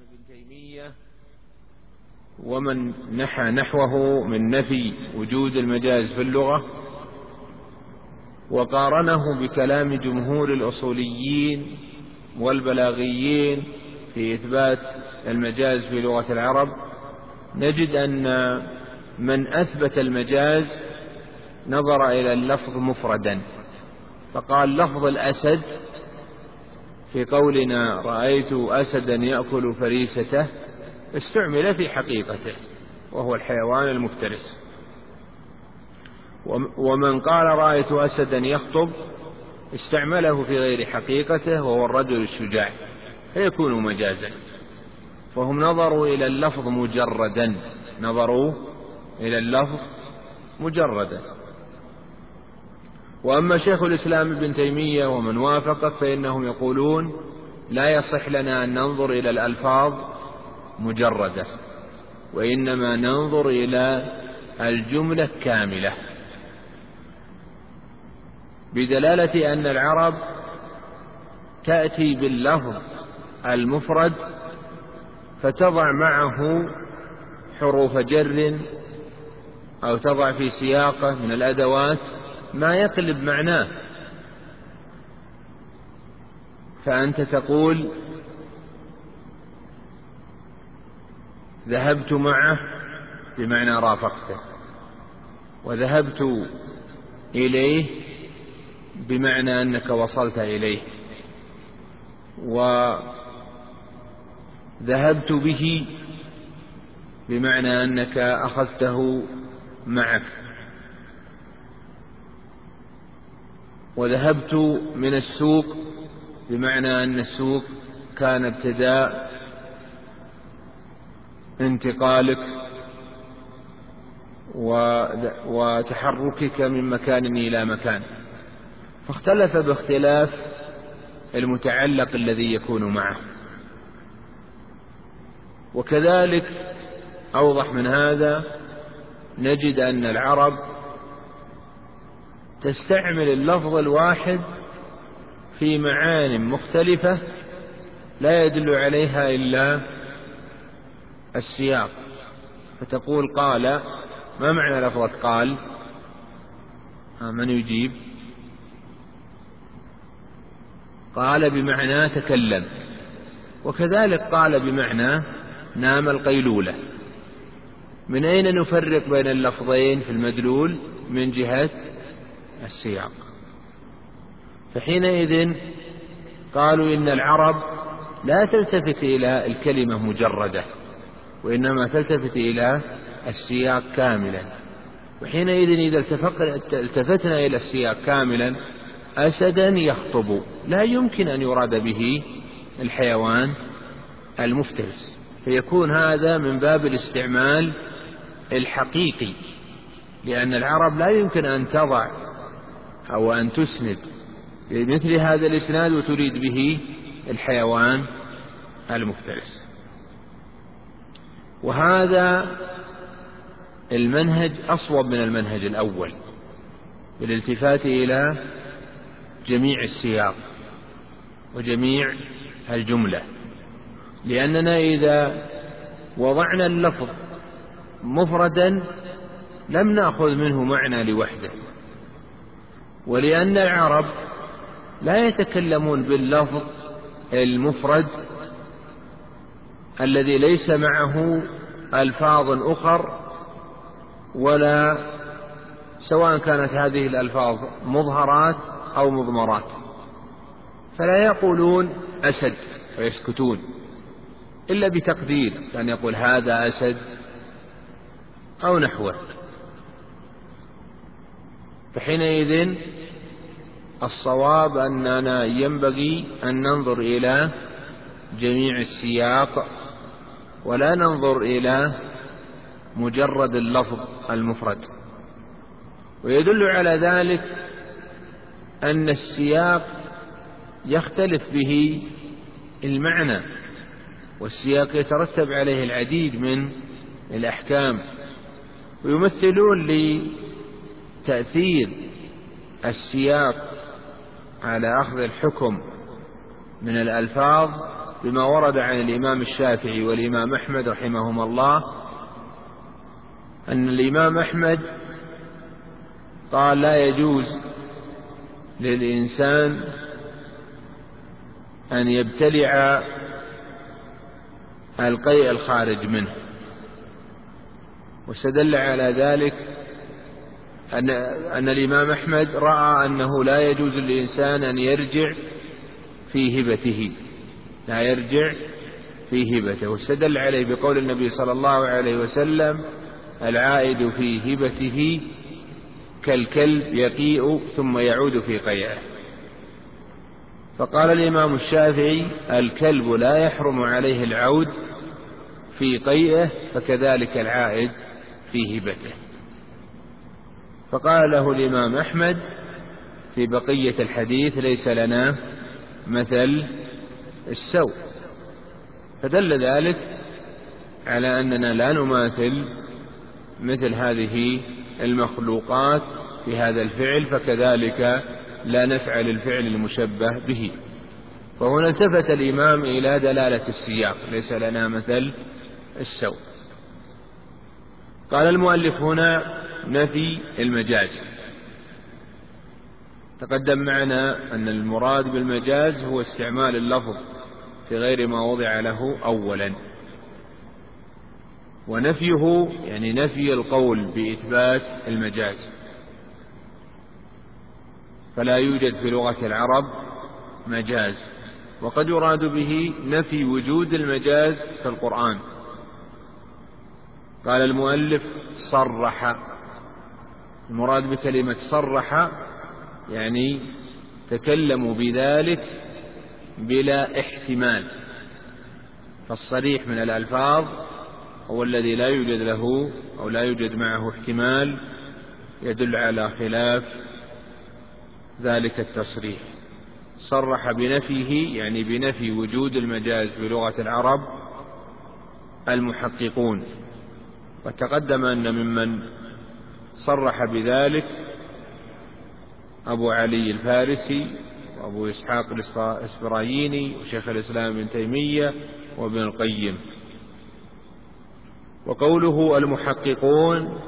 ابن تيمية ومن نحى نحوه من نفي وجود المجاز في اللغة وقارنه بكلام جمهور الأصوليين والبلاغيين في إثبات المجاز في لغة العرب. نجد أن من أثبت المجاز نظر إلى اللفظ مفردا فقال لفظ الأسد في قولنا رأيت أسدا يأكل فريسته استعمل في حقيقته وهو الحيوان المفترس. ومن قال رأيت أسدا يخطب استعمله في غير حقيقته وهو الرجل الشجاع فيكون مجازا. فهم نظروا إلى اللفظ مجردا نظروا إلى اللفظ مجردا. وأما شيخ الإسلام ابن تيمية ومن وافقه فإنهم يقولون لا يصح لنا أن ننظر إلى الألفاظ مجردة وإنما ننظر إلى الجملة كاملة. بدلالة أن العرب تأتي باللفظ المفرد فتضع معه حروف جر أو تضع في سياقة من الأدوات ما يقلب معناه. فأنت تقول ذهبت معه بمعنى رافقته وذهبت إليه بمعنى أنك وصلت إليه وذهبت به بمعنى أنك أخذته معك. وذهبت من السوق بمعنى أن السوق كان ابتداء انتقالك وتحركك من مكان إلى مكان. فاختلف باختلاف المتعلق الذي يكون معه. وكذلك أوضح من هذا نجد أن العرب تستعمل اللفظ الواحد في معان مختلفة لا يدل عليها إلا السياق. فتقول قال ما معنى لفظة قال؟ من يجيب؟ قال بمعنى تكلم. وكذلك قال بمعنى نام القيلولة. من أين نفرق بين اللفظين في المدلول؟ من جهة السياق. فحينئذ قالوا إن العرب لا تلتفت إلى الكلمة مجردة وإنما تلتفت إلى السياق كاملا. وحينئذ إذا التفتنا إلى السياق كاملا أسدا يخطب. لا يمكن أن يراد به الحيوان المفترس. فيكون هذا من باب الاستعمال الحقيقي لأن العرب لا يمكن أن تضع أو أن تسند. لمثل هذا الإسناد وتريد به الحيوان المفترس. وهذا المنهج أصوب من المنهج الأول بالالتفات إلى جميع السياق وجميع الجملة. لأننا إذا وضعنا اللفظ مفردا لم نأخذ منه معنى لوحده. ولأن العرب لا يتكلمون باللفظ المفرد الذي ليس معه ألفاظ أخر ولا سواء كانت هذه الألفاظ مظهرات أو مضمرات. فلا يقولون أسد ويسكتون إلا بتقدير كان يقول هذا أسد أو نحوه. فحينئذ الصواب أننا ينبغي أن ننظر إلى جميع السياق ولا ننظر إلى مجرد اللفظ المفرد. ويدل على ذلك أن السياق يختلف به المعنى والسياق يترتب عليه العديد من الأحكام ويمثلون لتأثير السياق على أخذ الحكم من الألفاظ بما ورد عن الإمام الشافعي والإمام أحمد رحمهما الله أن الإمام أحمد قال لا يجوز للإنسان أن يبتلع القيء الخارج منه واستدل على ذلك أن, أن الإمام أحمد رأى أنه لا يجوز للإنسان أن يرجع في هبته. لا يرجع في هبته. واستدل عليه بقول النبي صلى الله عليه وسلم العائد في هبته كالكلب يقيء ثم يعود في قيئه. فقال الإمام الشافعي الكلب لا يحرم عليه العود في قيئه فكذلك العائد في هبته. فقال له الإمام أحمد في بقية الحديث ليس لنا مثل السوء. فدل ذلك على أننا لا نماثل مثل هذه المخلوقات في هذا الفعل فكذلك لا نفعل الفعل المشبه به. فهنا التفت الإمام إلى دلالة السياق ليس لنا مثل السوء. قال المؤلف هنا نفي المجاز. تقدم معنا أن المراد بالمجاز هو استعمال اللفظ في غير ما وضع له أولا. ونفيه يعني نفي القول بإثبات المجاز. فلا يوجد في لغة العرب مجاز. وقد يراد به نفي وجود المجاز في القرآن. قال المؤلف صرح المراد بكلمة صرح يعني تكلموا بذلك بلا احتمال. فالصريح من الألفاظ هو الذي لا يوجد له أو لا يوجد معه احتمال يدل على خلاف ذلك التصريح. صرح بنفيه يعني بنفي وجود المجاز بلغة العرب المحققون. وتقدم أن ممن صرح بذلك أبو علي الفارسي وأبو إسحاق الإسفرايني وشيخ الإسلام ابن تيمية وابن القيم. وقوله المحققون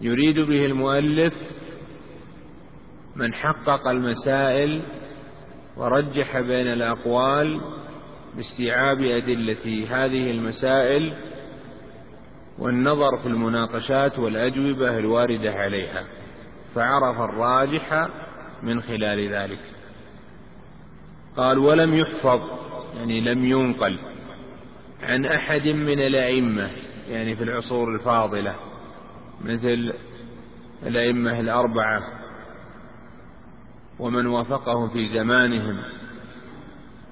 يريد به المؤلف من حقق المسائل ورجح بين الأقوال باستيعاب أدلة هذه المسائل والنظر في المناقشات والأجوبة الواردة عليها فعرف الراجح من خلال ذلك. قال ولم يحفظ يعني لم ينقل عن أحد من الأئمة يعني في العصور الفاضلة مثل الأئمة الأربعة ومن وافقهم في زمانهم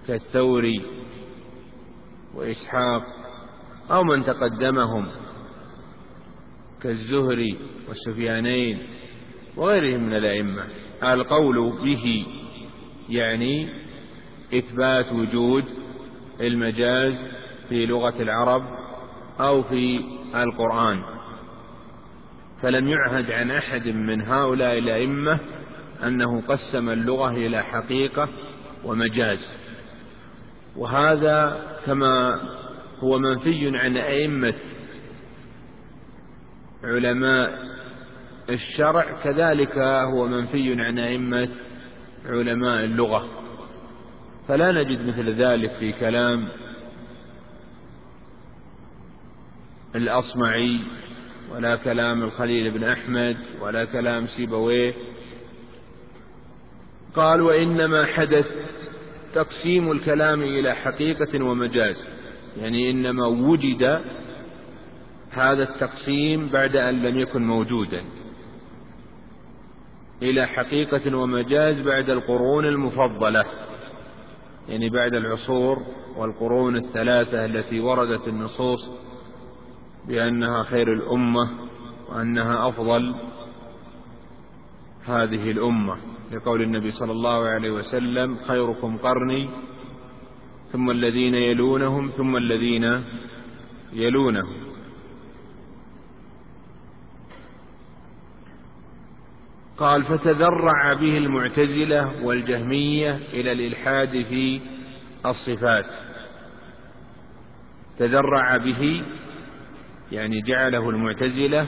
كالثوري وإسحاق أو من تقدمهم كالزهري والسفيانين وغيرهم من الأئمة. القول به يعني إثبات وجود المجاز في لغة العرب أو في القرآن. فلم يعهد عن أحد من هؤلاء الأئمة أنه قسم اللغة إلى حقيقة ومجاز. وهذا كما هو منفي عن أئمة علماء الشرع كذلك هو منفي عن أئمة علماء اللغة. فلا نجد مثل ذلك في كلام الأصمعي ولا كلام الخليل بن أحمد ولا كلام سيبويه. قال وإنما حدث تقسيم الكلام إلى حقيقة ومجاز. يعني إنما وجد هذا التقسيم بعد أن لم يكن موجودا. إلى حقيقة ومجاز بعد القرون المفضلة يعني بعد العصور والقرون الثلاثة التي وردت النصوص بأنها خير الأمة وأنها أفضل هذه الأمة. لقول النبي صلى الله عليه وسلم خيركم قرني ثم الذين يلونهم ثم الذين يلونهم. قال فتذرع به المعتزلة والجهمية إلى الإلحاد في الصفات. تذرع به يعني جعله المعتزلة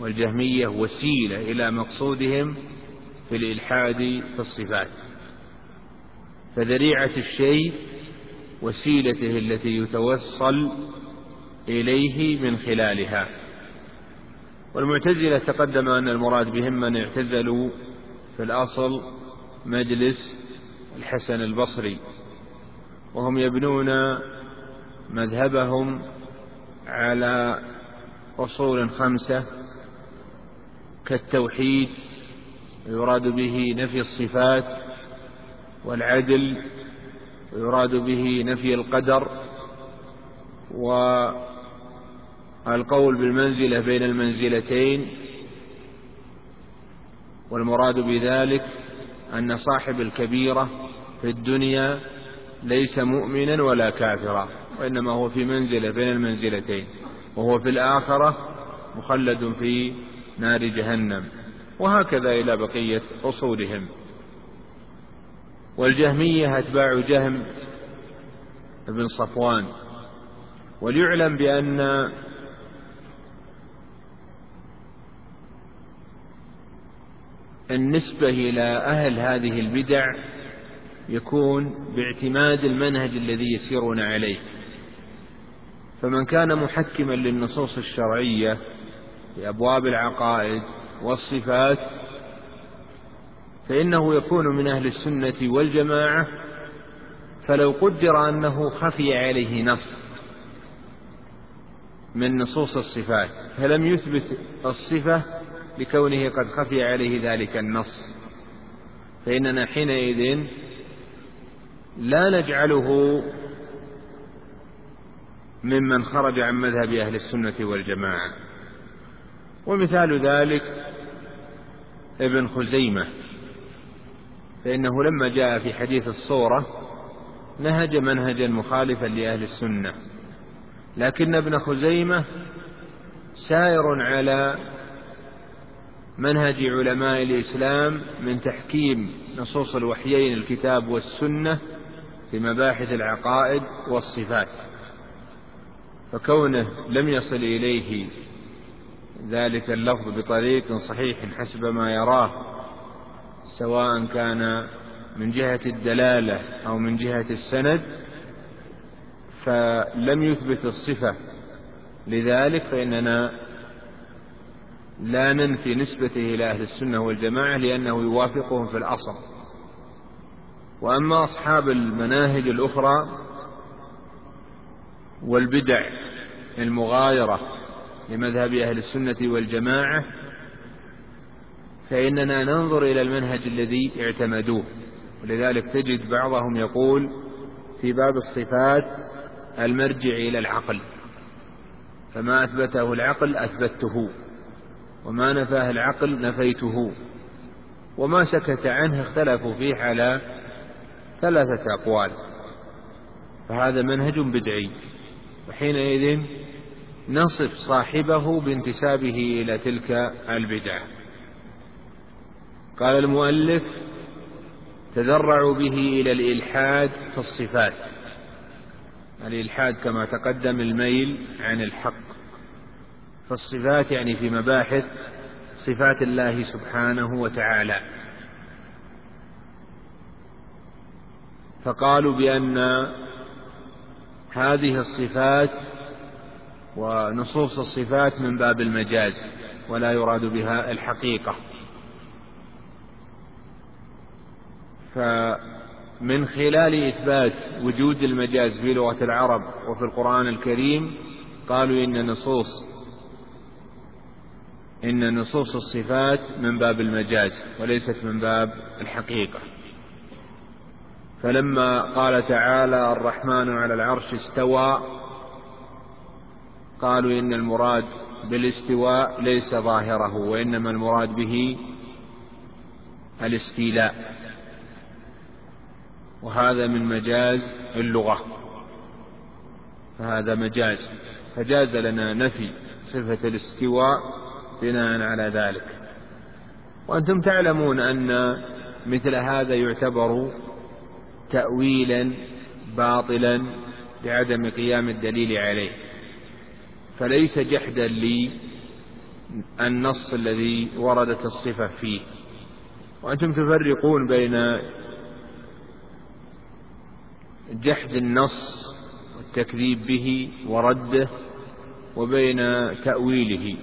والجهمية وسيلة إلى مقصودهم في الإلحاد في الصفات. فذريعة الشيء وسيلته التي يتوصل إليه من خلالها. والمعتزلة تقدم أن المراد بهم من اعتزلوا في الأصل مجلس الحسن البصري وهم يبنون مذهبهم على أصول خمسة كالتوحيد ويراد به نفي الصفات والعدل ويراد به نفي القدر والقول بالمنزلة بين المنزلتين والمراد بذلك أن صاحب الكبيرة في الدنيا ليس مؤمنا ولا كافرا وإنما هو في منزلة بين المنزلتين وهو في الآخرة مخلد في نار جهنم وهكذا إلى بقية أصولهم. والجهمية أتباع جهم بن صفوان وليعلم بأن النسبة إلى أهل هذه البدع يكون باعتماد المنهج الذي يسيرون عليه. فمن كان محكما للنصوص الشرعية في أبواب العقائد والصفات فإنه يكون من أهل السنة والجماعة فلو قدر أنه خفي عليه نص من نصوص الصفات فلم يثبت الصفة لكونه قد خفي عليه ذلك النص. فإننا حينئذ لا نجعله ممن خرج عن مذهب أهل السنة والجماعة. ومثال ذلك ابن خزيمة. فإنه لما جاء في حديث الصورة نهج منهجا مخالفا لأهل السنة. لكن ابن خزيمة سائر على منهج علماء الإسلام من تحكيم نصوص الوحيين الكتاب والسنة في مباحث العقائد والصفات فكونه لم يصل إليه ذلك اللفظ بطريق صحيح حسب ما يراه سواء كان من جهة الدلالة أو من جهة السند فلم يثبت الصفة لذلك فإننا لا ننفي نسبته إلى أهل السنة والجماعة لأنه يوافقهم في الأصل. وأما أصحاب المناهج الأخرى والبدع المغايرة لمذهب أهل السنة والجماعة فإننا ننظر إلى المنهج الذي اعتمدوه. ولذلك تجد بعضهم يقول في باب الصفات المرجع إلى العقل. فما أثبته العقل أثبته وما نفاه العقل نفيته. وما سكت عنه اختلفوا فيه على ثلاثة أقوال. فهذا منهج بدعي. وحينئذ نصف صاحبه بانتسابه إلى تلك البدعة قال المؤلف تذرعوا به إلى الإلحاد في الصفات. الإلحاد كما تقدم الميل عن الحق. في الصفات يعني في مباحث صفات الله سبحانه وتعالى. فقالوا بأن هذه الصفات ونصوص الصفات من باب المجاز ولا يراد بها الحقيقة. فمن خلال إثبات وجود المجاز في لغة العرب وفي القرآن الكريم قالوا إن نصوص إن نصوص الصفات من باب المجاز وليست من باب الحقيقة. فلما قال تعالى الرحمن على العرش استوى قالوا إن المراد بالاستواء ليس ظاهره وإنما المراد به الاستيلاء. وهذا من مجاز اللغة. فهذا مجاز. فجاز لنا نفي صفة الاستواء بناء على ذلك. وأنتم تعلمون أن مثل هذا يعتبر تأويلا باطلا لعدم قيام الدليل عليه. فليس جحدا لي النص الذي وردت الصفة فيه. وأنتم تفرقون بين جحد النص والتكذيب به ورده وبين تأويله.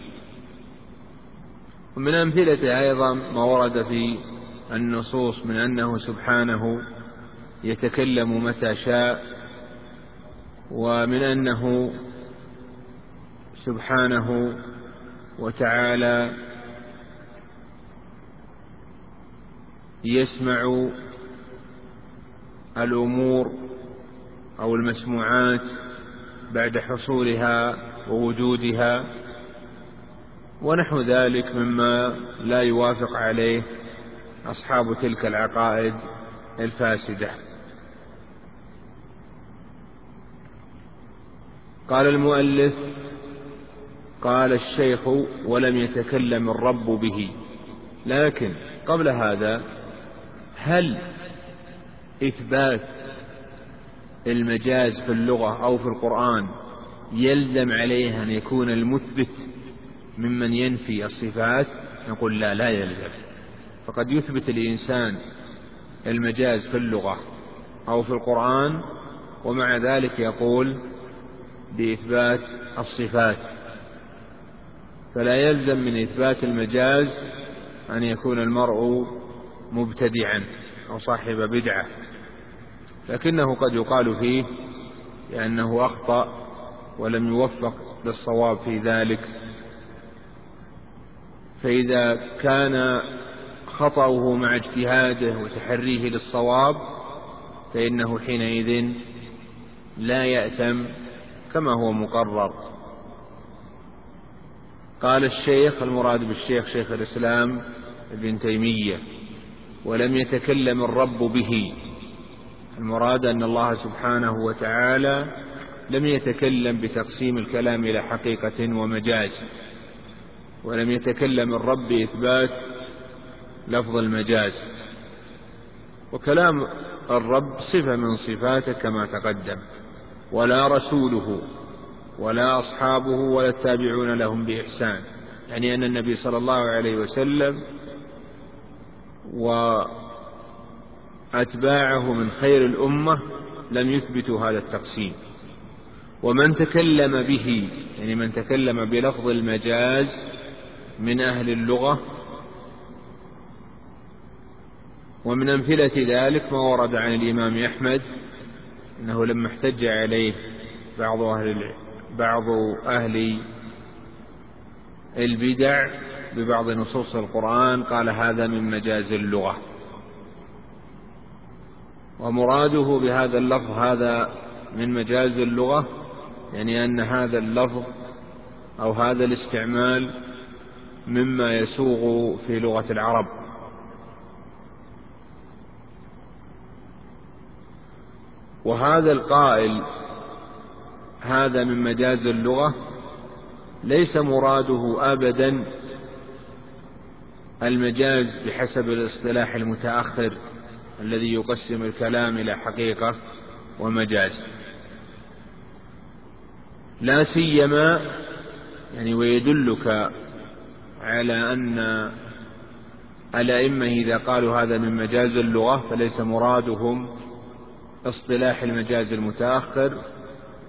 ومن أمثلته أيضا ما ورد في النصوص من أنه سبحانه يتكلم متى شاء ومن أنه سبحانه وتعالى يسمع الأمور أو المسموعات بعد حصولها ووجودها ونحو ذلك مما لا يوافق عليه أصحاب تلك العقائد الفاسدة. قال المؤلف قال الشيخ ولم يتكلم الرب به. لكن قبل هذا هل إثبات المجاز في اللغة أو في القرآن يلزم عليه أن يكون المثبت؟ ممن ينفي الصفات نقول لا لا يلزم. فقد يثبت الإنسان المجاز في اللغة أو في القرآن ومع ذلك يقول بإثبات الصفات. فلا يلزم من إثبات المجاز أن يكون المرء مبتدعا أو صاحب بدعة. لكنه قد يقال فيه لأنه أخطأ ولم يوفق للصواب في ذلك. فإذا كان خطأه مع اجتهاده وتحريه للصواب فإنه حينئذ لا يأتم كما هو مقرر. قال الشيخ المراد بالشيخ شيخ الإسلام ابن تيمية ولم يتكلم الرب به المراد أن الله سبحانه وتعالى لم يتكلم بتقسيم الكلام إلى حقيقة ومجاز. ولم يتكلم الرب بإثبات لفظ المجاز. وكلام الرب صفة من صفاته كما تقدم. ولا رسوله ولا أصحابه ولا التابعون لهم بإحسان. يعني أن النبي صلى الله عليه وسلم وأتباعه من خير الأمة لم يثبتوا هذا التقسيم. ومن تكلم به يعني من تكلم بلفظ المجاز من أهل اللغة ومن أمثلة ذلك ما ورد عن الإمام أحمد أنه لما احتج عليه بعض أهل بعض أهل البدع ببعض نصوص القرآن قال هذا من مجاز اللغة. ومراده بهذا اللفظ هذا من مجاز اللغة يعني أن هذا اللفظ أو هذا الاستعمال مما يسوغ في لغة العرب. وهذا القائل هذا من مجاز اللغة ليس مراده أبدا المجاز بحسب الاصطلاح المتأخر الذي يقسم الكلام إلى حقيقة ومجاز. لا سيما يعني ويدلك على أن الأئمة إذا قالوا هذا من مجاز اللغة فليس مرادهم اصطلاح المجاز المتأخر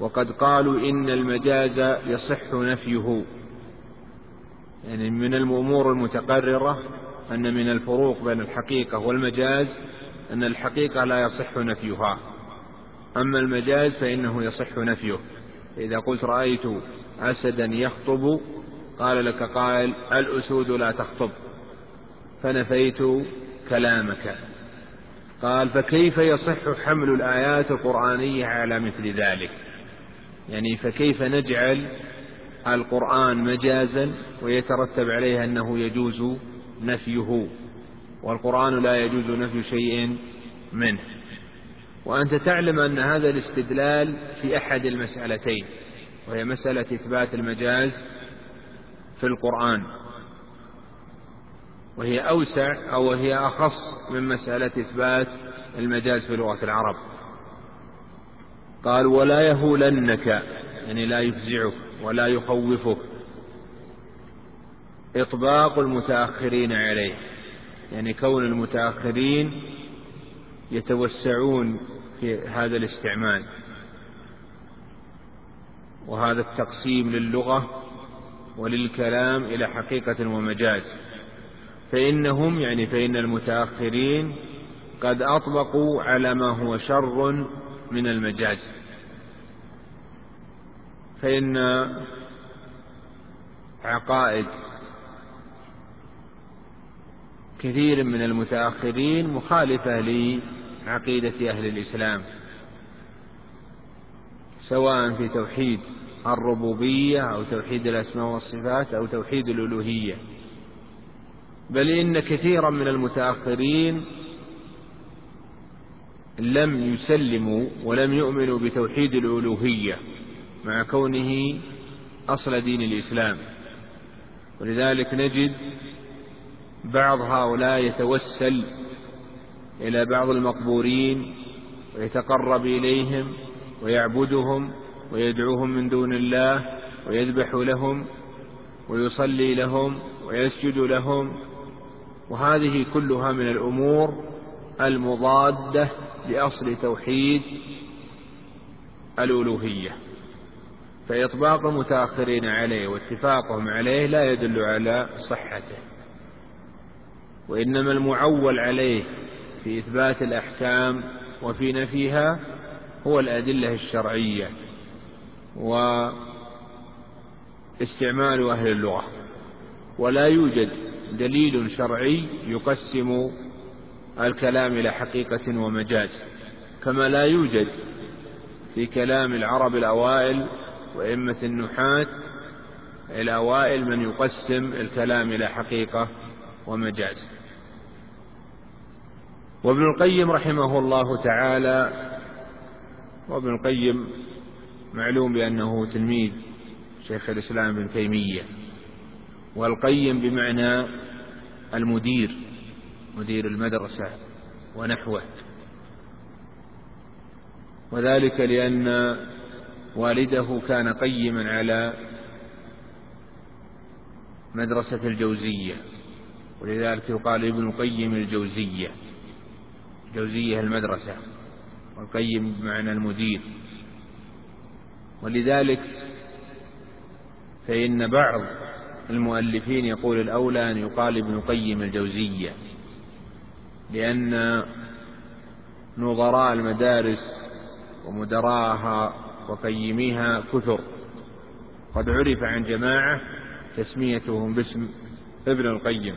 وقد قالوا إن المجاز يصح نفيه. يعني من الأمور المتقررة أن من الفروق بين الحقيقة والمجاز أن الحقيقة لا يصح نفيها. أما المجاز فإنه يصح نفيه. إذا قلت رأيت أسدا يخطب قال لك قائل الأسود لا تخطب. فنفيت كلامك. قال فكيف يصح حمل الآيات القرآنية على مثل ذلك؟ يعني فكيف نجعل القرآن مجازا ويترتب عليه أنه يجوز نفيه؟ والقرآن لا يجوز نفي شيء منه. وأنت تعلم أن هذا الاستدلال في أحد المسألتين وهي مسألة إثبات المجاز في القرآن. وهي أوسع أو هي أخص من مسألة إثبات المجاز في لغة العرب. قال ولا يهولنك يعني لا يفزعك ولا يخوفك. إطباق المتأخرين عليه. يعني كون المتأخرين يتوسعون في هذا الاستعمال. وهذا التقسيم للغة وللكلام إلى حقيقة ومجاز. فإنهم يعني فإن المتأخرين قد أطبقوا على ما هو شر من المجاز. فإن عقائد كثير من المتأخرين مخالفة لعقيدة أهل الإسلام سواء في توحيد الربوبية أو توحيد الأسماء والصفات أو توحيد الألوهية. بل إن كثيرا من المتأخرين لم يسلموا ولم يؤمنوا بتوحيد الألوهية مع كونه أصل دين الإسلام. ولذلك نجد بعض هؤلاء يتوسل إلى بعض المقبورين ويتقرب إليهم ويعبدهم ويدعوهم من دون الله ويذبح لهم ويصلي لهم ويسجد لهم. وهذه كلها من الأمور المضادة لأصل توحيد الألوهية. فإطباق المتأخرين عليه واتفاقهم عليه لا يدل على صحته. وإنما المعول عليه في إثبات الأحكام وفي نفيها هو الأدلة الشرعية. واستعمال أهل اللغة. ولا يوجد دليل شرعي يقسم الكلام إلى حقيقة ومجاز كما لا يوجد في كلام العرب الأوائل وإمة النحاة الأوائل من يقسم الكلام إلى حقيقة ومجاز. وابن القيم رحمه الله تعالى وابن القيم معلوم بأنه تلميذ شيخ الإسلام ابن تيمية والقيم بمعنى المدير مدير المدرسة ونحوه. وذلك لأن والده كان قيما على مدرسة الجوزية ولذلك يقال ابن القيم الجوزية جوزية المدرسة والقيم بمعنى المدير. ولذلك فإن بعض المؤلفين يقول الأولى أن يقال ابن القيم الجوزية لأن نظراء المدارس ومدراءها وقيميها كثر. قد عرف عن جماعة تسميتهم باسم ابن القيم.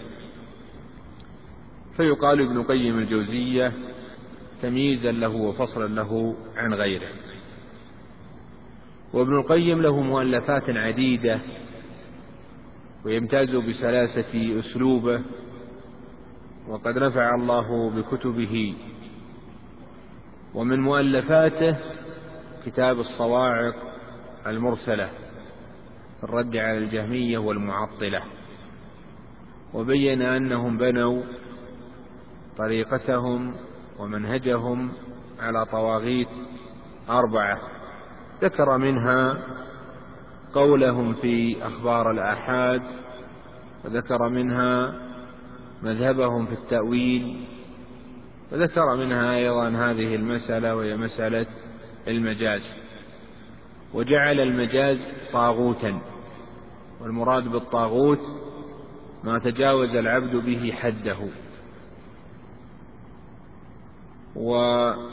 فيقال ابن القيم الجوزية تمييزا له وفصلا له عن غيره. وابن القيم له مؤلفات عديدة ويمتاز بسلاسة أسلوبه وقد نفع الله بكتبه. ومن مؤلفاته كتاب الصواعق المرسلة الرد على الجهمية والمعطلة. وبين أنهم بنوا طريقتهم ومنهجهم على طواغيت أربعة. ذكر منها قولهم في أخبار الآحاد وذكر منها مذهبهم في التأويل وذكر منها أيضا هذه المسألة وهي مسألة المجاز. وجعل المجاز طاغوتا والمراد بالطاغوت ما تجاوز العبد به حده. وابن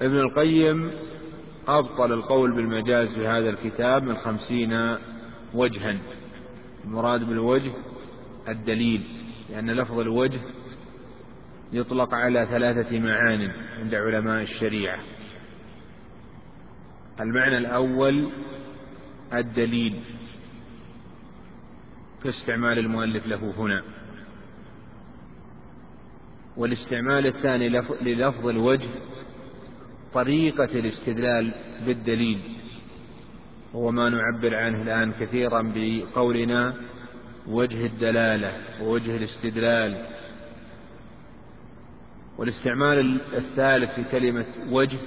القيم أبطل القول بالمجاز في هذا الكتاب من خمسين وجها. المراد بالوجه الدليل لأن لفظ الوجه يطلق على ثلاثة معان عند علماء الشريعة. المعنى الأول الدليل كاستعمال المؤلف له هنا. والاستعمال الثاني للفظ الوجه طريقة الاستدلال بالدليل هو ما نعبر عنه الآن كثيرا بقولنا وجه الدلالة ووجه الاستدلال. والاستعمال الثالث في كلمة وجه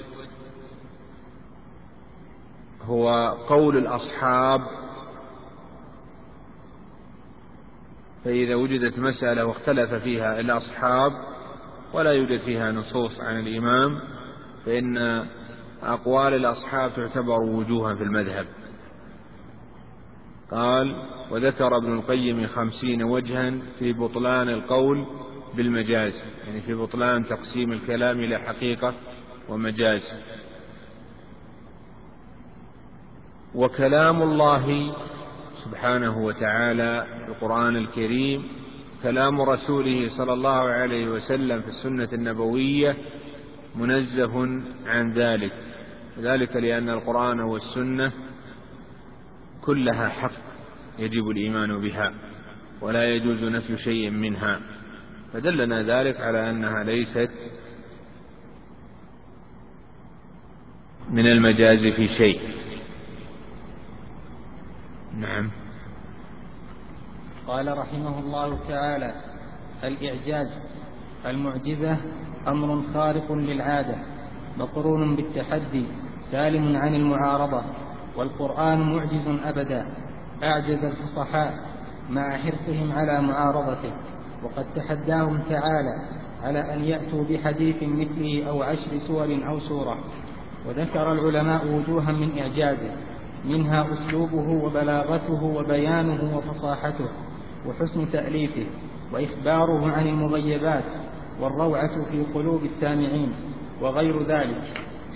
هو قول الأصحاب. فإذا وجدت مسألة واختلف فيها الأصحاب ولا يوجد فيها نصوص عن الإمام. فإن أقوال الأصحاب تعتبر وجوها في المذهب. قال وذكر ابن القيم خمسين وجها في بطلان القول بالمجاز يعني في بطلان تقسيم الكلام إلى حقيقة ومجاز. وكلام الله سبحانه وتعالى في القرآن الكريم كلام رسوله صلى الله عليه وسلم في السنة النبوية منزه عن ذلك. ذلك لأن القرآن والسنة كلها حق يجب الإيمان بها ولا يجوز نفي شيء منها. فدلنا ذلك على أنها ليست من المجاز في شيء. نعم. قال رحمه الله تعالى الإعجاز المعجزة أمر خارق للعادة مقرون بالتحدي سالم عن المعارضة والقرآن معجز أبدا أعجز الفصحاء مع حرصهم على معارضته وقد تحداهم تعالى على أن يأتوا بحديث مثله أو عشر سور أو سورة وذكر العلماء وجوها من إعجازه منها أسلوبه وبلاغته وبيانه وفصاحته وحسن تأليفه وإخباره عن المغيبات والروعة في قلوب السامعين وغير ذلك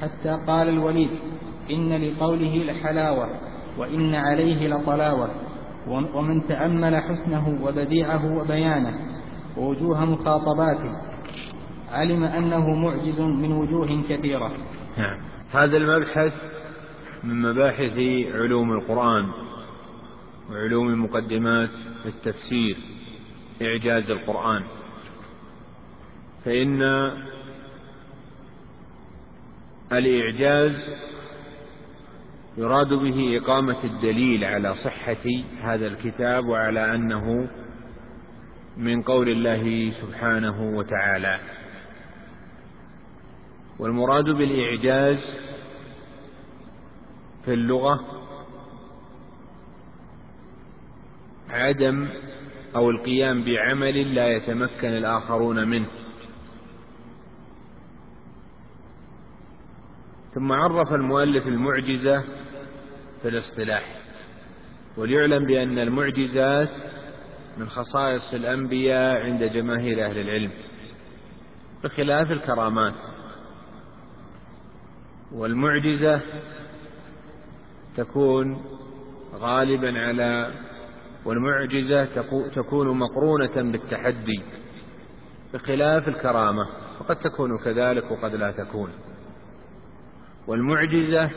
حتى قال الوليد إن لقوله لحلاوة وإن عليه لطلاوة ومن تأمل حسنه وبديعه وبيانه ووجوه مخاطباته علم أنه معجز من وجوه كثيرة. نعم. هذا المبحث من مباحث علوم القرآن وعلوم مقدمات التفسير إعجاز القرآن. فإن الإعجاز يراد به إقامة الدليل على صحة هذا الكتاب وعلى أنه من قول الله سبحانه وتعالى. والمراد بالإعجاز في اللغة عدم أو القيام بعمل لا يتمكن الآخرون منه. ثم عرف المؤلف المعجزة في الاصطلاح وليعلم بأن المعجزات من خصائص الأنبياء عند جماهير أهل العلم بخلاف الكرامات. والمعجزة تكون غالبا على والمعجزة تكون مقرونة بالتحدي بخلاف الكرامة وقد تكون كذلك وقد لا تكون. والمعجزة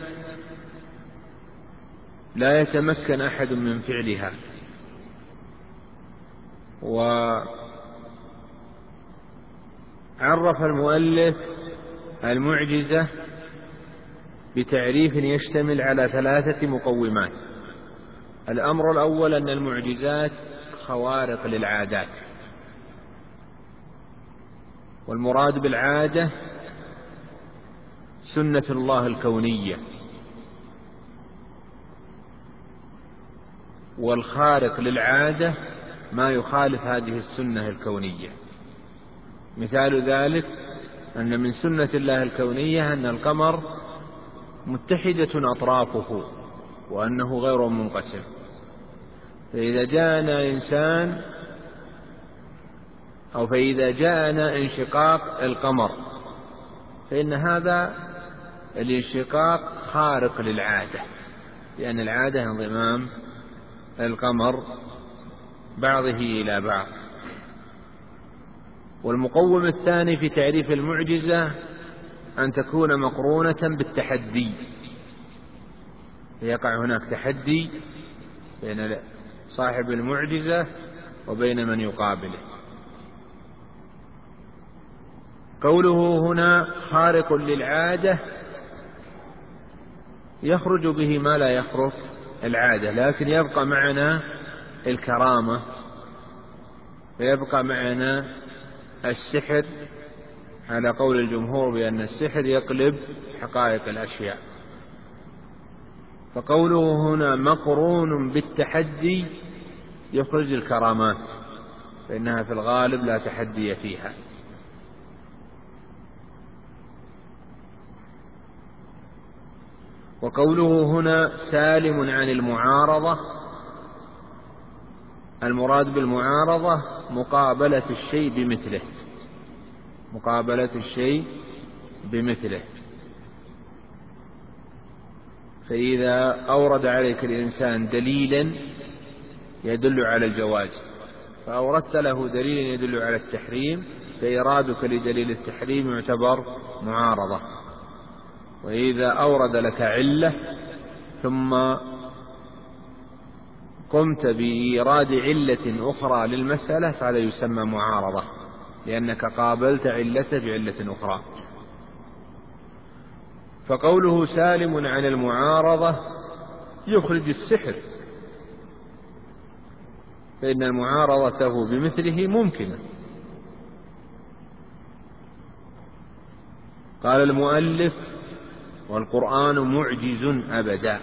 لا يتمكن أحد من فعلها. وعرف المؤلف المعجزة بتعريف يشتمل على ثلاثة مقومات. الأمر الأول أن المعجزات خوارق للعادات. والمراد بالعادة سنة الله الكونية والخارق للعادة ما يخالف هذه السنة الكونية. مثال ذلك أن من سنة الله الكونية أن القمر متحدة أطرافه وأنه غير منقسم. فإذا جاءنا إنسان أو فإذا جاءنا انشقاق القمر فإن هذا الانشقاق خارق للعادة لأن العادة انضمام القمر بعضه إلى بعض. والمقوم الثاني في تعريف المعجزة أن تكون مقرونة بالتحدي. يقع هناك تحدي بين صاحب المعجزة وبين من يقابله. قوله هنا خارق للعادة يخرج به ما لا يخرق العادة لكن يبقى معنا الكرامة ويبقى معنا السحر على قول الجمهور بأن السحر يقلب حقائق الأشياء. فقوله هنا مقرون بالتحدي يخرج الكرامات فإنها في الغالب لا تحدي فيها. وقوله هنا سالم عن المعارضة المراد بالمعارضة مقابلة الشيء بمثله مقابلة الشيء بمثله. فإذا أورد عليك الإنسان دليلا يدل على الجواز فأوردت له دليلا يدل على التحريم فإيرادك لدليل التحريم يعتبر معارضة. وإذا أورد لك علة ثم قمت بإيراد علة أخرى للمسألة فهذا يسمى معارضة لأنك قابلت علته بعلة أخرى. فقوله سالم عن المعارضة يخرج السحر. فإن معارضته بمثله ممكنة. قال المؤلف والقرآن معجز أبدا.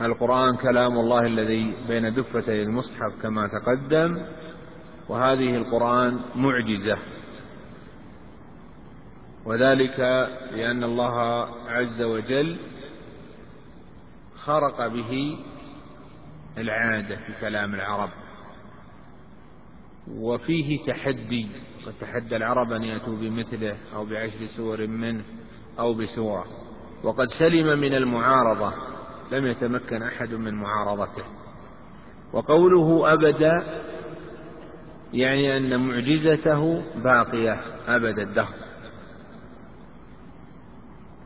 القرآن كلام الله الذي بين دفتي المصحف كما تقدم وهذه القرآن معجزة. وذلك لأن الله عز وجل خرق به العادة في كلام العرب. وفيه تحدي. قد تحدى العرب أن يأتوا بمثله أو بعشر سور منه أو بسورة. وقد سلم من المعارضة لم يتمكن أحد من معارضته. وقوله أبدا يعني أن معجزته باقية أبد الدهر.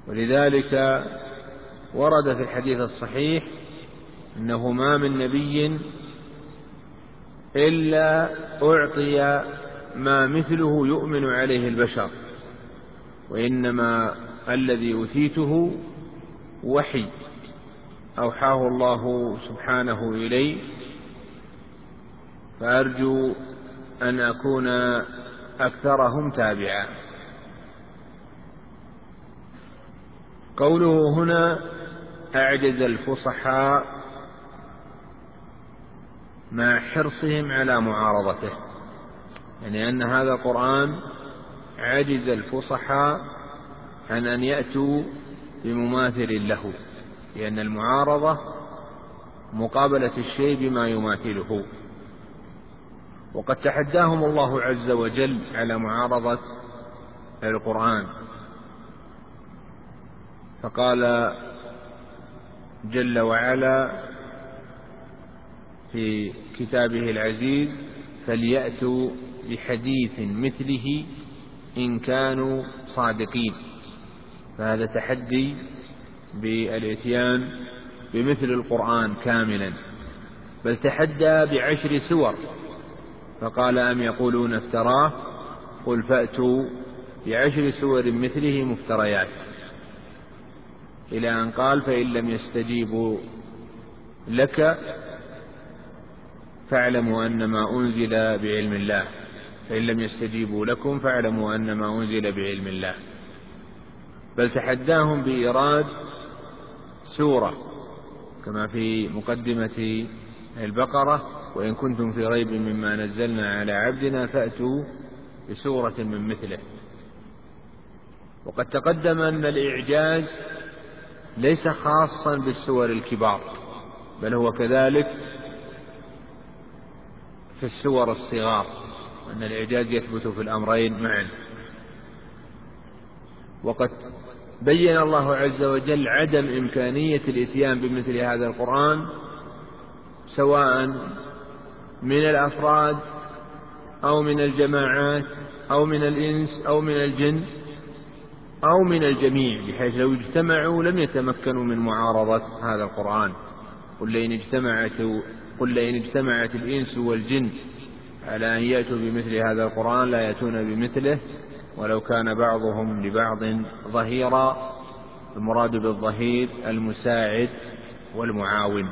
ولذلك ورد في الحديث الصحيح أنه ما من نبي إلا أعطي ما مثله يؤمن عليه البشر وإنما الذي أوتيته وحي أوحاه الله سبحانه إلي فأرجو أن أكون أكثرهم تابعا. قوله هنا أعجز الفصحاء مع حرصهم على معارضته. يعني أن هذا القرآن عجز الفصحاء عن أن يأتوا بمماثل له لأن المعارضة مقابلة الشيء بما يماثله. وقد تحداهم الله عز وجل على معارضة القرآن. فقال جل وعلا في كتابه العزيز فليأتوا بحديث مثله إن كانوا صادقين. فهذا تحدي بالإتيان بمثل القرآن كاملا. بل تحدى بعشر سور. فقال أم يقولون افتراه؟ قل فأتوا بعشر سور مثله مفتريات. إلى أن قال فإن لم يستجيبوا لك فاعلموا أن ما أنزل بعلم الله. فإن لم يستجيبوا لكم فاعلموا أن ما أنزل بعلم الله. بل تحداهم بإيراد سورة كما في مقدمة البقرة وإن كنتم في ريب مما نزلنا على عبدنا فأتوا بسورة من مثله. وقد تقدم أن الإعجاز ليس خاصا بالسور الكبار بل هو كذلك في السور الصغار. أن الإعجاز يثبت في الأمرين معا. وقد بين الله عز وجل عدم إمكانية الإتيان بمثل هذا القرآن سواء من الأفراد أو من الجماعات أو من الإنس أو من الجن أو من الجميع بحيث لو اجتمعوا لم يتمكنوا من معارضة هذا القرآن. قل لئن اجتمعت قل لئن اجتمعت الإنس والجن على أن يأتوا بمثل هذا القرآن لا يأتون بمثله ولو كان بعضهم لبعض ظهيرا المراد بالظهير المساعد والمعاون.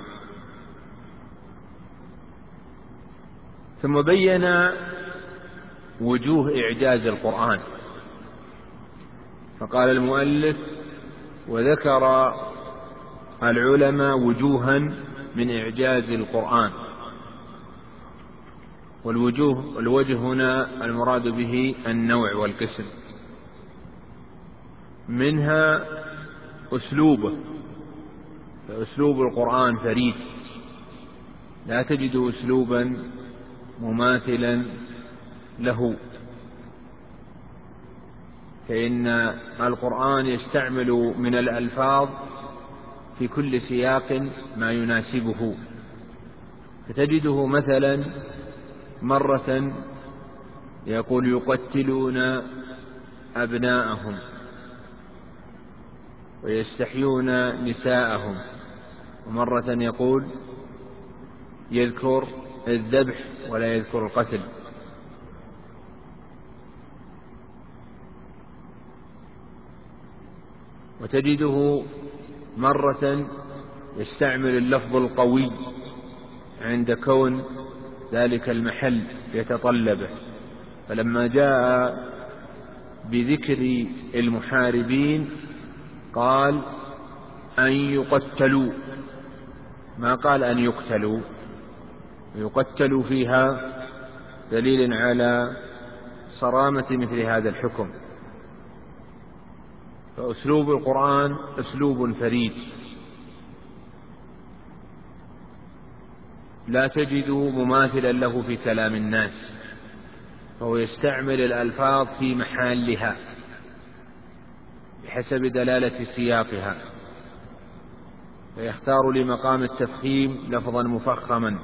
ثم بين وجوه إعجاز القرآن. فقال المؤلف وذكر العلماء وجوها من إعجاز القرآن. والوجوه الوجه هنا المراد به النوع والقسم. منها أسلوبه. فأسلوب القرآن فريد. لا تجد أسلوبا مماثلا له. فإن القرآن يستعمل من الألفاظ في كل سياق ما يناسبه. فتجده مثلا مرة يقول يقتلون أبناءهم ويستحيون نساءهم. ومرة يقول يذكر الذبح ولا يذكر القتل. وتجده مرة يستعمل اللفظ القوي عند كون ذلك المحل يتطلبه. فلما جاء بذكر المحاربين قال أن يقتلوا. ما قال أن يقتلوا؟ يقتلوا فيها دليل على صرامة مثل هذا الحكم. فأسلوب القرآن أسلوب فريد. لا تجد مماثلا له في كلام الناس فهو يستعمل الألفاظ في محلها بحسب دلالة سياقها فيختار لمقام التفخيم لفظا مفخما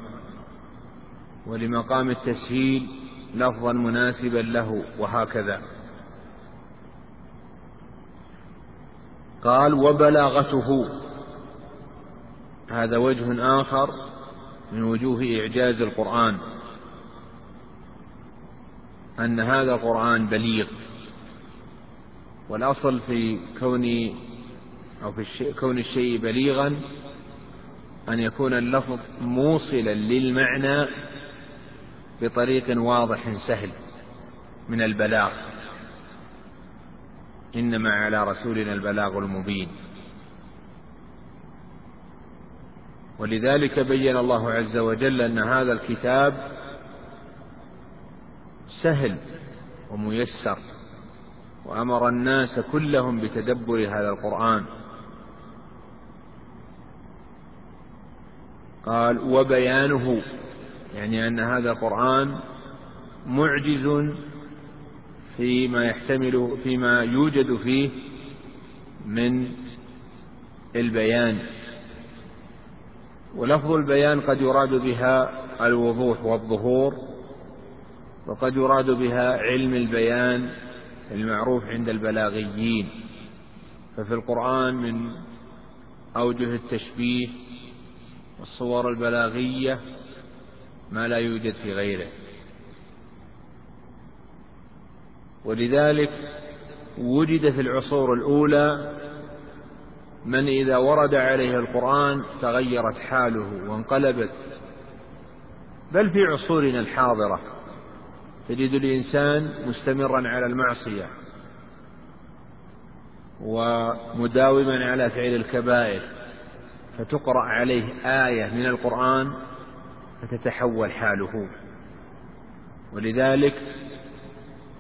ولمقام التسهيل لفظا مناسبا له وهكذا. قال وبلاغته. هذا وجه آخر. من وجوه إعجاز القرآن. أن هذا القرآن بليغ. والأصل في كون أو في الشيء كون الشيء بليغا أن يكون اللفظ موصلا للمعنى بطريق واضح سهل من البلاغ. إنما على رسولنا البلاغ المبين. ولذلك بين الله عز وجل أن هذا الكتاب سهل وميسر وأمر الناس كلهم بتدبر هذا القرآن. قال وبيانه يعني أن هذا القرآن معجز فيما يحتمل فيما يوجد فيه من البيان. ولفظ البيان قد يراد بها الوضوح والظهور وقد يراد بها علم البيان المعروف عند البلاغيين. ففي القرآن من أوجه التشبيه والصور البلاغية ما لا يوجد في غيره. ولذلك وجد في العصور الأولى من إذا ورد عليه القرآن تغيرت حاله وانقلبت. بل في عصورنا الحاضرة تجد الإنسان مستمرا على المعصية ومداوما على فعل الكبائر فتقرأ عليه آية من القرآن فتتحول حاله. ولذلك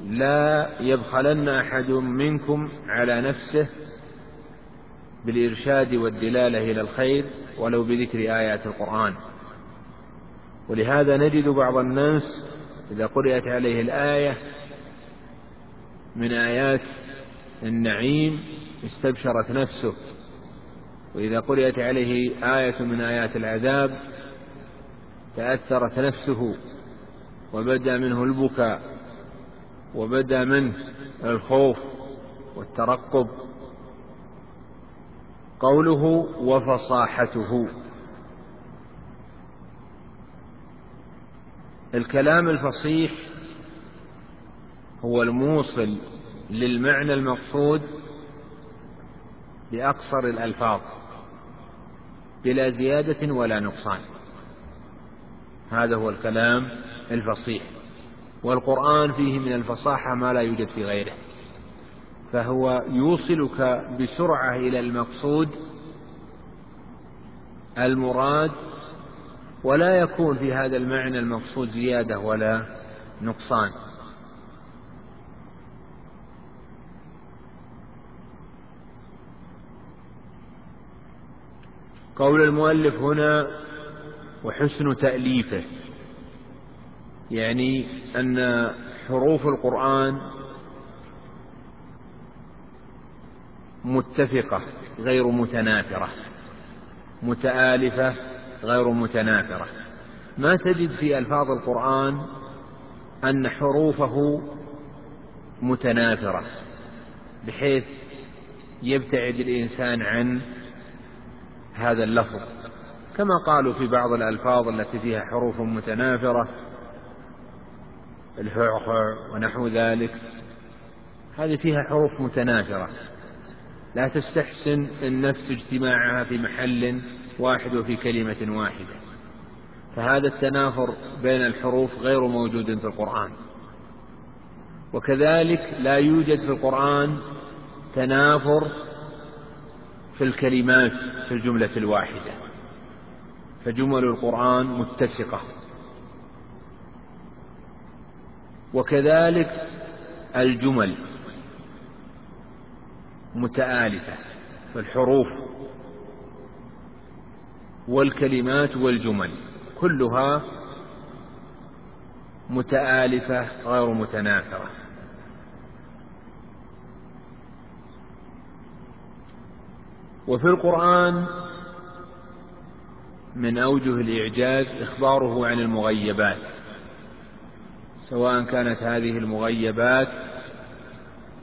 لا يبخلن أحد منكم على نفسه بالإرشاد والدلالة إلى الخير ولو بذكر آيات القرآن. ولهذا نجد بعض الناس إذا قرأت عليه الآية من آيات النعيم استبشرت نفسه. وإذا قرأت عليه آية من آيات العذاب تأثرت نفسه وبدأ منه البكاء وبدأ منه الخوف والترقب. قوله وفصاحته. الكلام الفصيح هو الموصل للمعنى المقصود بأقصر الألفاظ بلا زيادة ولا نقصان. هذا هو الكلام الفصيح. والقرآن فيه من الفصاحة ما لا يوجد في غيره. فهو يوصلك بسرعة إلى المقصود المراد ولا يكون في هذا المعنى المقصود زيادة ولا نقصان. قول المؤلف هنا وحسن تأليفه يعني أن حروف القرآن متفقة غير متنافرة. متآلفة غير متنافرة. ما تجد في ألفاظ القرآن أن حروفه متنافرة بحيث يبتعد الإنسان عن هذا اللفظ. كما قالوا في بعض الألفاظ التي فيها حروف متنافرة الحعحع ونحو ذلك هذه فيها حروف متنافرة. لا تستحسن النفس اجتماعها في محل واحد وفي كلمة واحدة. فهذا التنافر بين الحروف غير موجود في القرآن. وكذلك لا يوجد في القرآن تنافر في الكلمات في الجملة الواحدة. فجمل القرآن متسقة. وكذلك الجمل. متآلفة فالحروف والكلمات والجمل كلها متآلفة غير متناثرة. وفي القرآن من أوجه الإعجاز إخباره عن المغيبات سواء كانت هذه المغيبات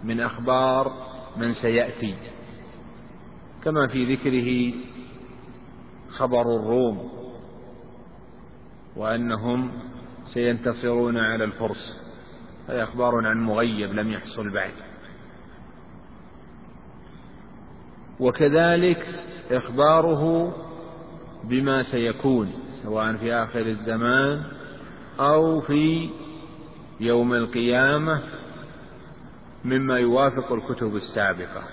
من أخبار من سيأتي. كما في ذكره خبر الروم وأنهم سينتصرون على الفرس هذا أخبار عن مغيب لم يحصل بعد. وكذلك إخباره بما سيكون سواء في آخر الزمان أو في يوم القيامة مما يوافق الكتب السابقة.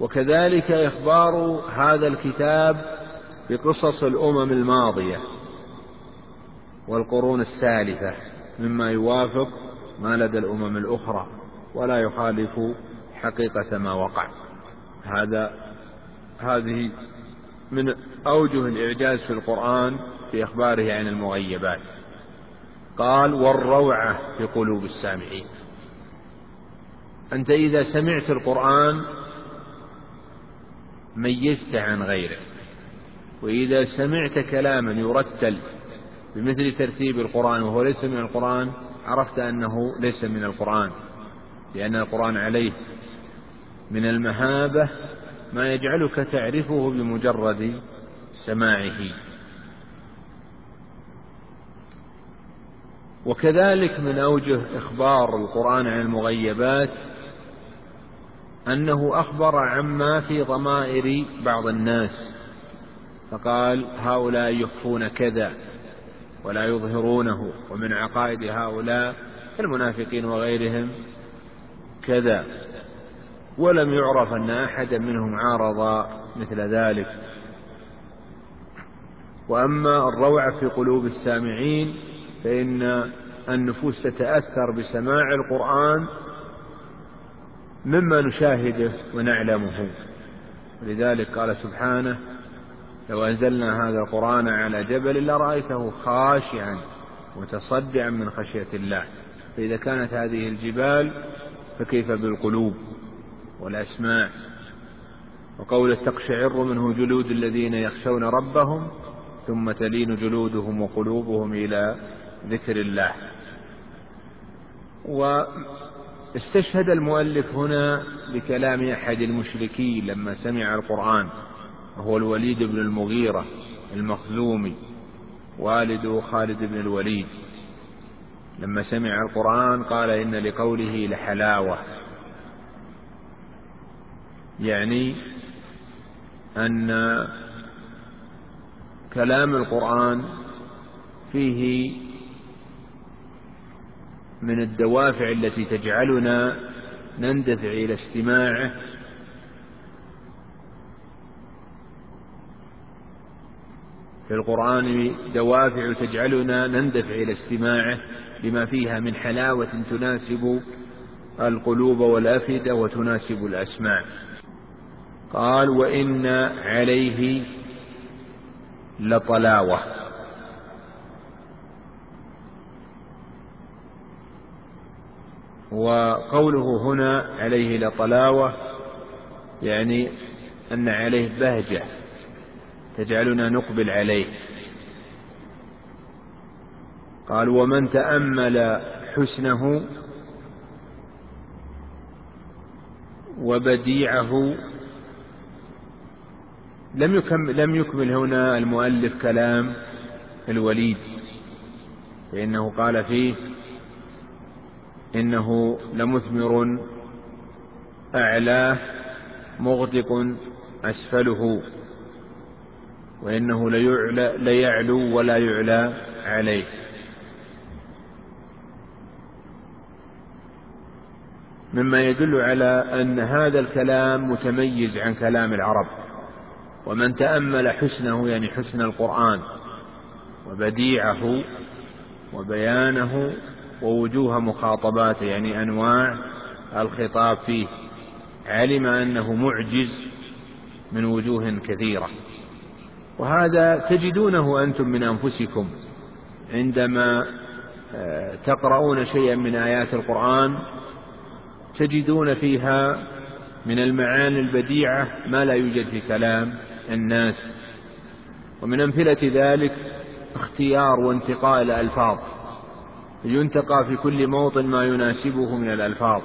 وكذلك إخبار هذا الكتاب بقصص الأمم الماضية والقرون السالفة مما يوافق ما لدى الأمم الأخرى ولا يخالف حقيقة ما وقع. هذا هذه من أوجه الإعجاز في القرآن في إخباره عن المغيبات. قال والروعة في قلوب السامعين. أنت إذا سمعت القرآن ميزت عن غيره. وإذا سمعت كلاما يرتل بمثل ترتيب القرآن وهو ليس من القرآن عرفت أنه ليس من القرآن لأن القرآن عليه من المهابة ما يجعلك تعرفه بمجرد سماعه. وكذلك من أوجه إخبار القرآن عن المغيبات أنه أخبر عما في ضمائر بعض الناس فقال هؤلاء يخفون كذا ولا يظهرونه ومن عقائد هؤلاء المنافقين وغيرهم كذا ولم يعرف أن أحدا منهم عارض مثل ذلك. وأما الروعة في قلوب السامعين فإن النفوس تتأثر بسماع القرآن مما نشاهده ونعلمه. ولذلك قال سبحانه لو أنزلنا هذا القرآن على جبل لرأيته خاشعا متصدعا من خشية الله. فإذا كانت هذه الجبال فكيف بالقلوب والأسماع وقول تقشعر منه جلود الذين يخشون ربهم ثم تلين جلودهم وقلوبهم إلى ذكر الله. واستشهد المؤلف هنا بكلام أحد المشركين لما سمع القرآن وهو الوليد بن المغيرة المخزومي والد خالد بن الوليد. لما سمع القرآن قال إن لقوله لحلاوة يعني أن كلام القرآن فيه من الدوافع التي تجعلنا نندفع إلى استماعه في القرآن دوافع تجعلنا نندفع إلى استماعه لما فيها من حلاوة تناسب القلوب والأفئدة وتناسب الأسماع. قال وإن عليه لطلاوة. وقوله هنا عليه لطلاوة يعني أن عليه بهجة تجعلنا نقبل عليه. قال ومن تأمل حسنه وبديعه لم يكمل, لم يكمل هنا المؤلف كلام الوليد فإنه قال فيه إنه لمثمر أعلاه مغدق أسفله وإنه ليعلو ولا يعلى عليه. مما يدل على أن هذا الكلام متميز عن كلام العرب ومن تأمل حسنه يعني حسن القرآن وبديعه وبيانه ووجوه مخاطباته يعني أنواع الخطاب فيه. علم أنه معجز من وجوه كثيرة. وهذا تجدونه أنتم من أنفسكم عندما آه، تقرؤون شيئا من آيات القرآن تجدون فيها من المعاني البديعة ما لا يوجد في كلام الناس. ومن أمثلة ذلك اختيار وانتقاء الألفاظ. ينتقى في كل موطن ما يناسبه من الألفاظ.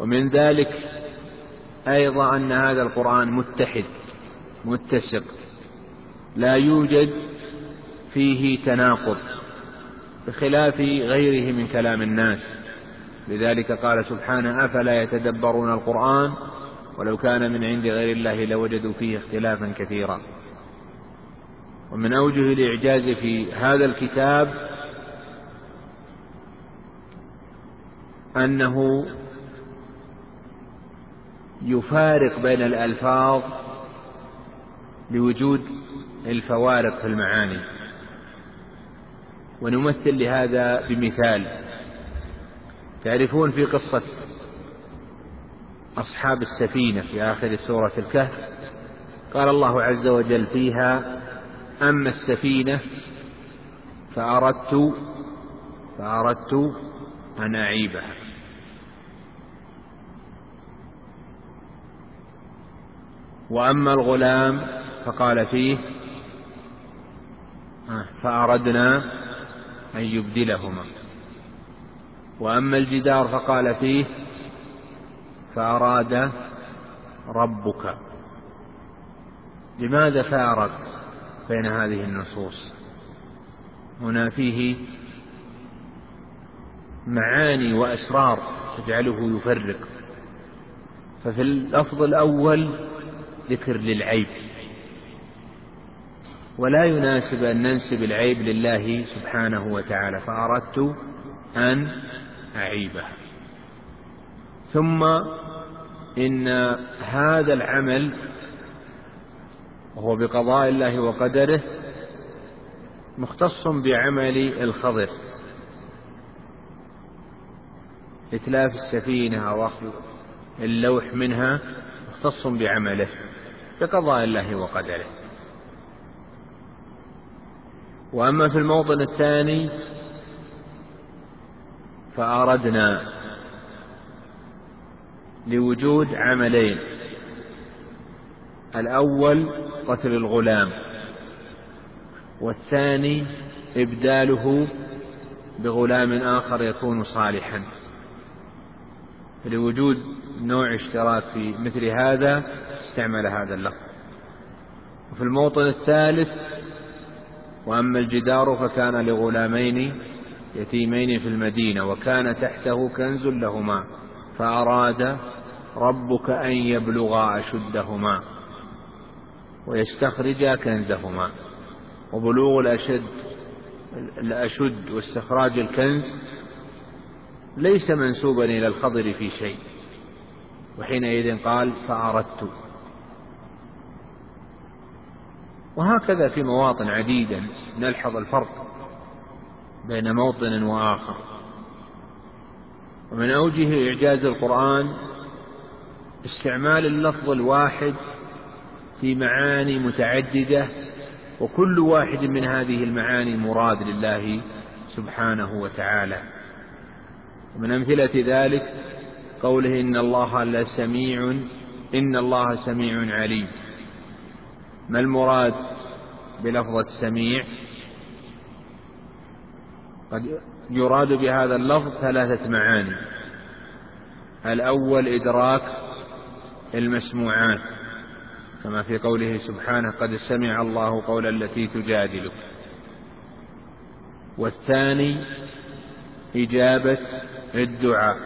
ومن ذلك أيضا أن هذا القرآن متحد متسق لا يوجد فيه تناقض بخلاف غيره من كلام الناس. لذلك قال سبحانه أفلا يتدبرون القرآن؟ ولو كان من عند غير الله لوجدوا فيه اختلافا كثيرا. ومن أوجه الإعجاز في هذا الكتاب أنه يفارق بين الألفاظ لوجود الفوارق في المعاني. ونمثل لهذا بمثال. تعرفون في قصة أصحاب السفينة في آخر سورة الكهف؟ قال الله عز وجل فيها أما السفينة فأردت فأردت أن أعيبها. وأما الغلام فقال فيه آه، فأردنا أن يبدلهما. وأما الجدار فقال فيه فأراد ربك. لماذا فارق بين هذه النصوص؟ هنا فيه معاني وأسرار تجعله يفرق. ففي اللفظ الأول ذكر للعيب. ولا يناسب أن ننسب العيب لله سبحانه وتعالى فأردت أن أعيبها ثم إن هذا العمل وهو بقضاء الله وقدره مختص بعمل الخضر. إتلاف السفينة أو أخذ اللوح منها مختص بعمله. بقضاء الله وقدره. وأما في الموطن الثاني فأردنا لوجود عملين. الأول قتل الغلام والثاني إبداله بغلام آخر يكون صالحا. لوجود نوع اشتراك في مثل هذا استعمل هذا اللفظ. وفي الموطن الثالث وأما الجدار فكان لغلامين يتيمين في المدينة وكان تحته كنز لهما فأراد ربك أن يبلغا أشدهما ويستخرجا كنزهما. وبلوغ الأشد الأشد واستخراج الكنز ليس منسوبا إلى الخضر في شيء. وحينئذ قال فأردت. وهكذا في مواطن عديدة نلحظ الفرق بين موطن وآخر. ومن أوجه إعجاز القرآن استعمال اللفظ الواحد في معاني متعددة وكل واحد من هذه المعاني مراد لله سبحانه وتعالى. ومن أمثلة ذلك قوله إن الله لسميع إن الله سميع عليم. ما المراد بلفظة سميع؟ قد يراد بهذا اللفظ ثلاثة معاني. الأول إدراك المسموعات. كما في قوله سبحانه قد سمع الله قول التي تجادلك. والثاني إجابة الدعاء.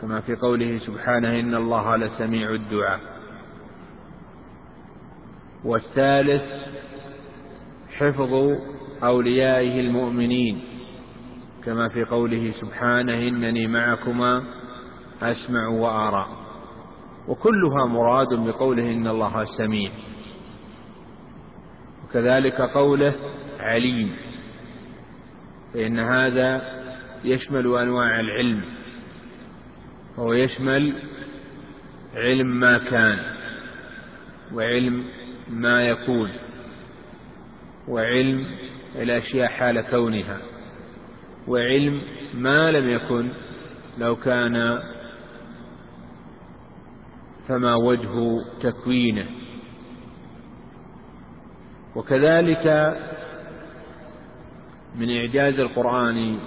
كما في قوله سبحانه إن الله لسميع الدعاء. والثالث حفظ أوليائه المؤمنين كما في قوله سبحانه إنني معكما أسمع وأرى. وكلها مراد بقوله إن الله سميع. وكذلك قوله عليم. فإن هذا يشمل أنواع العلم وهو يشمل علم ما كان وعلم ما يكون وعلم الأشياء حال كونها وعلم ما لم يكن لو كان فما وجه تكوينه. وكذلك من إعجاز القرآن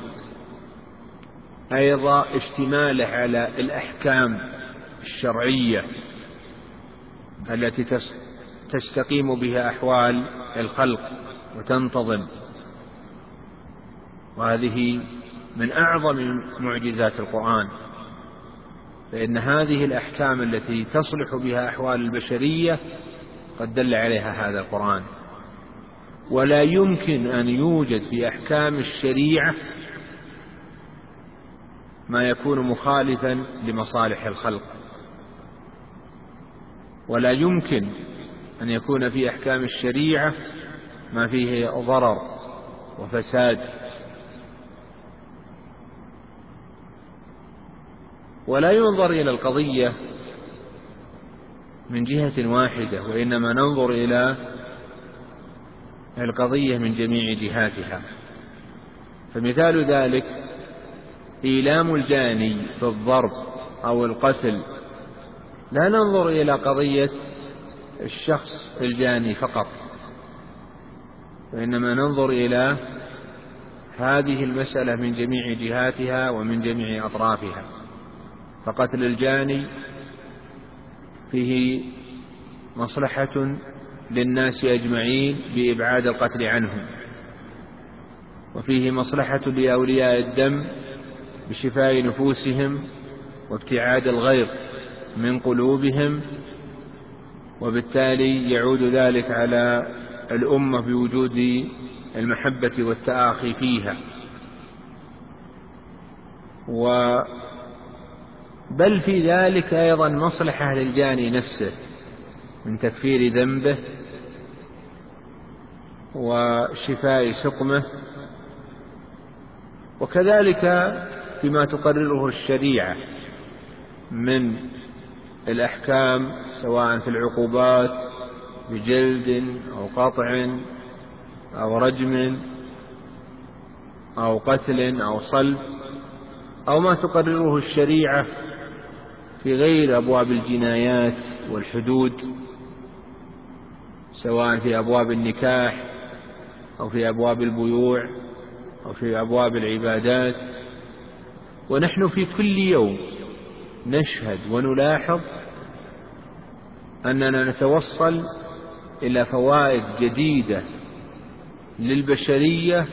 أيضا اشتماله على الأحكام الشرعية التي تستقيم بها أحوال الخلق وتنتظم. وهذه من أعظم معجزات القرآن. فإن هذه الأحكام التي تصلح بها أحوال البشرية قد دل عليها هذا القرآن. ولا يمكن أن يوجد في أحكام الشريعة ما يكون مخالفا لمصالح الخلق. ولا يمكن أن يكون في أحكام الشريعة ما فيه ضرر وفساد. ولا ينظر إلى القضية من جهة واحدة وإنما ننظر إلى القضية من جميع جهاتها. فمثال ذلك إيلام الجاني في الضرب أو القتل. لا ننظر إلى قضية الشخص الجاني فقط وإنما ننظر إلى هذه المسألة من جميع جهاتها ومن جميع أطرافها. فقتل الجاني فيه مصلحة للناس أجمعين بإبعاد القتل عنهم وفيه مصلحة لأولياء الدم بشفاء نفوسهم وابتعاد الغير من قلوبهم وبالتالي يعود ذلك على الأمة بوجود المحبة والتآخي فيها. و بل في ذلك أيضا مصلحة للجاني نفسه من تكفير ذنبه وشفاء سقمه وكذلك فيما تقرره الشريعة من الأحكام سواء في العقوبات بجلد أو قطع أو رجم أو قتل أو صلب أو ما تقرره الشريعة في غير أبواب الجنايات والحدود سواء في أبواب النكاح أو في أبواب البيوع أو في أبواب العبادات. ونحن في كل يوم نشهد ونلاحظ أننا نتوصل إلى فوائد جديدة للبشرية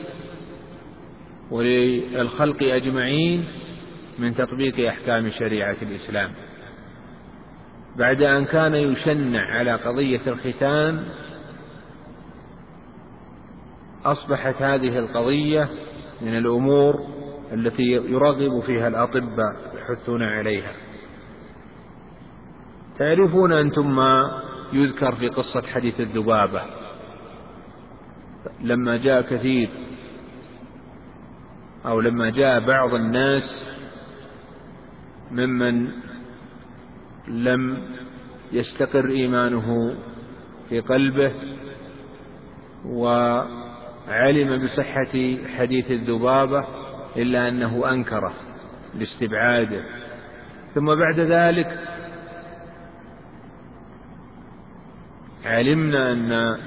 وللخلق أجمعين من تطبيق أحكام شريعة الإسلام. بعد أن كان يشنع على قضية الختان أصبحت هذه القضية من الأمور التي يرغب فيها الأطباء. يحثون عليها. تعرفون أنتم ما يذكر في قصة حديث الذبابة؟ لما جاء كثير أو لما جاء بعض الناس ممن لم يستقر إيمانه في قلبه وعلم بصحة حديث الذبابة إلا أنه أنكره. لاستبعاده ثم بعد ذلك علمنا أن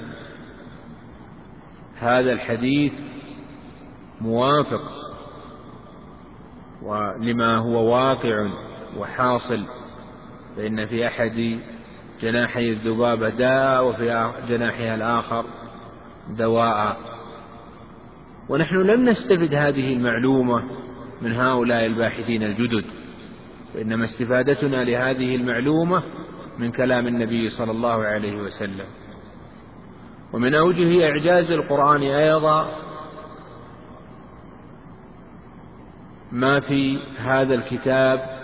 هذا الحديث موافق ولما هو واقع وحاصل فإن في أحد جناحي الذبابة داء وفي جناحها الآخر دواء. ونحن لم نستفد هذه المعلومة من هؤلاء الباحثين الجدد. وإنما استفادتنا لهذه المعلومة من كلام النبي صلى الله عليه وسلم. ومن أوجه إعجاز القرآن أيضا ما في هذا الكتاب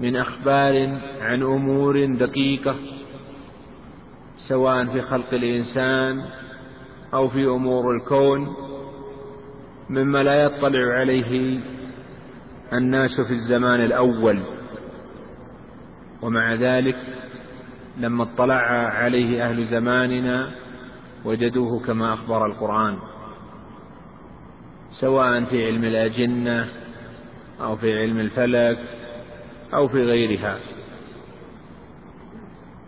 من أخبار عن أمور دقيقة سواء في خلق الإنسان أو في أمور الكون مما لا يطلع عليه الناس في الزمان الأول. ومع ذلك لما اطلع عليه أهل زماننا وجدوه كما أخبر القرآن سواء في علم الأجنة أو في علم الفلك أو في غيرها.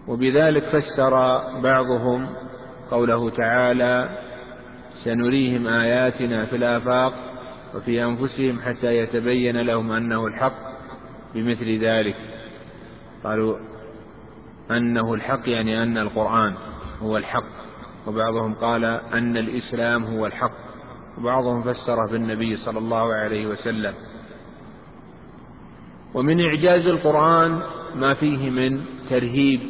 وبذلك فسر بعضهم قوله تعالى سنريهم آياتنا في الآفاق وفي أنفسهم حتى يتبين لهم أنه الحق بمثل ذلك. قالوا أنه الحق يعني أن القرآن هو الحق وبعضهم قال أن الإسلام هو الحق وبعضهم فسره بالنبي صلى الله عليه وسلم. ومن إعجاز القرآن ما فيه من ترهيب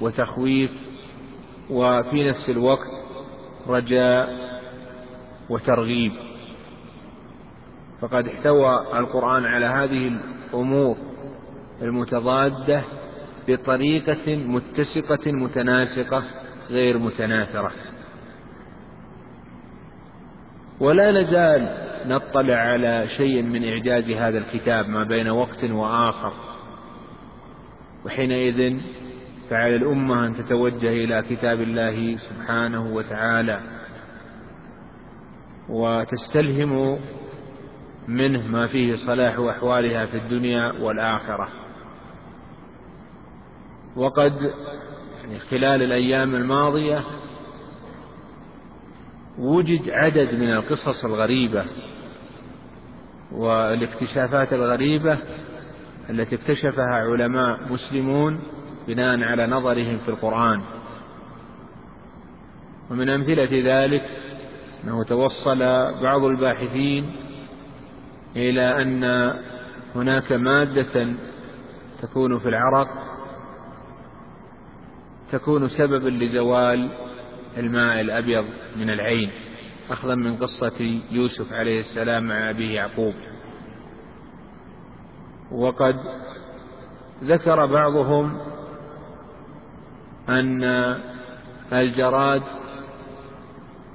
وتخويف وفي نفس الوقت رجاء وترغيب. فقد احتوى القرآن على هذه الأمور المتضادة بطريقة متسقة متناسقة غير متناثرة. ولا نزال نطلع على شيء من إعجاز هذا الكتاب ما بين وقت وآخر. وحينئذ فعلى الأمة أن تتوجه إلى كتاب الله سبحانه وتعالى. وتستلهم منه ما فيه صلاح أحوالها في الدنيا والآخرة. وقد يعني خلال الأيام الماضية وجد عدد من القصص الغريبة والاكتشافات الغريبة التي اكتشفها علماء مسلمون بناء على نظرهم في القرآن. ومن أمثلة ذلك أنه توصل بعض الباحثين إلى أن هناك مادة تكون في العرق تكون سببا لزوال الماء الأبيض من العين أخذا من قصة يوسف عليه السلام مع أبيه يعقوب. وقد ذكر بعضهم أن الجراد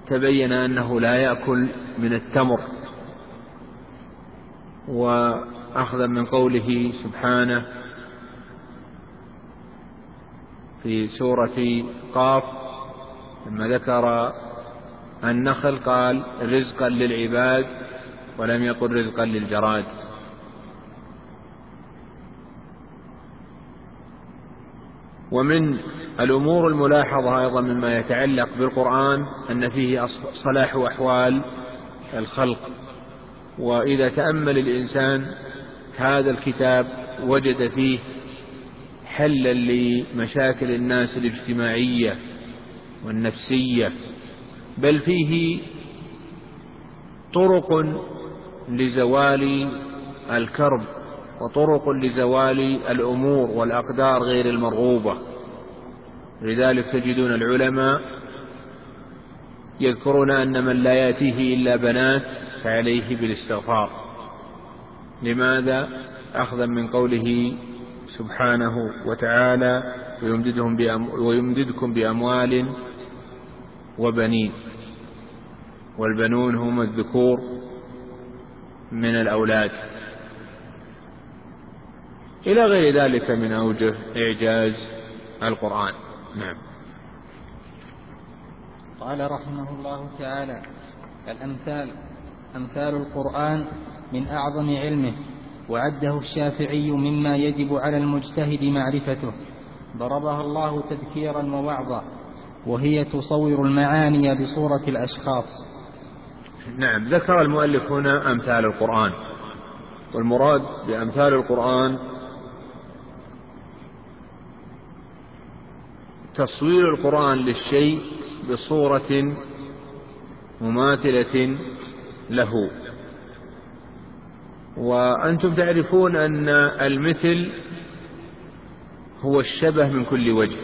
تبين أنه لا يأكل من التمر وأخذا من قوله سبحانه في سورة قاف لما ذكر النخل قال رزقا للعباد ولم يقل رزقا للجراد. ومن الأمور الملاحظة أيضا مما يتعلق بالقرآن أن فيه صلاح أحوال الخلق. وإذا تأمل الإنسان هذا الكتاب وجد فيه حلا لمشاكل الناس الاجتماعية والنفسية بل فيه طرق لزوال الكرب وطرق لزوال الأمور والأقدار غير المرغوبة. لذلك تجدون العلماء يذكرون أن من لا يأتيه إلا بنات فعليه بالاستغفار. لماذا؟ أخذا من قوله سبحانه وتعالى ويمددهم بأم ويمددكم بأموال وبنين. والبنون هم الذكور من الأولاد. إلى غير ذلك من أوجه إعجاز القرآن. نعم. قال رحمه الله تعالى الأمثال أمثال القرآن من أعظم علمه وعده الشافعي مما يجب على المجتهد معرفته. ضربها الله تذكيرا ووعظا وهي تصور المعاني بصورة الأشخاص. نعم. ذكر المؤلف هنا أمثال القرآن والمراد بأمثال القرآن تصوير القرآن للشيء بصورة مماثلة له. وأنتم تعرفون أن المثل هو الشبه من كل وجه.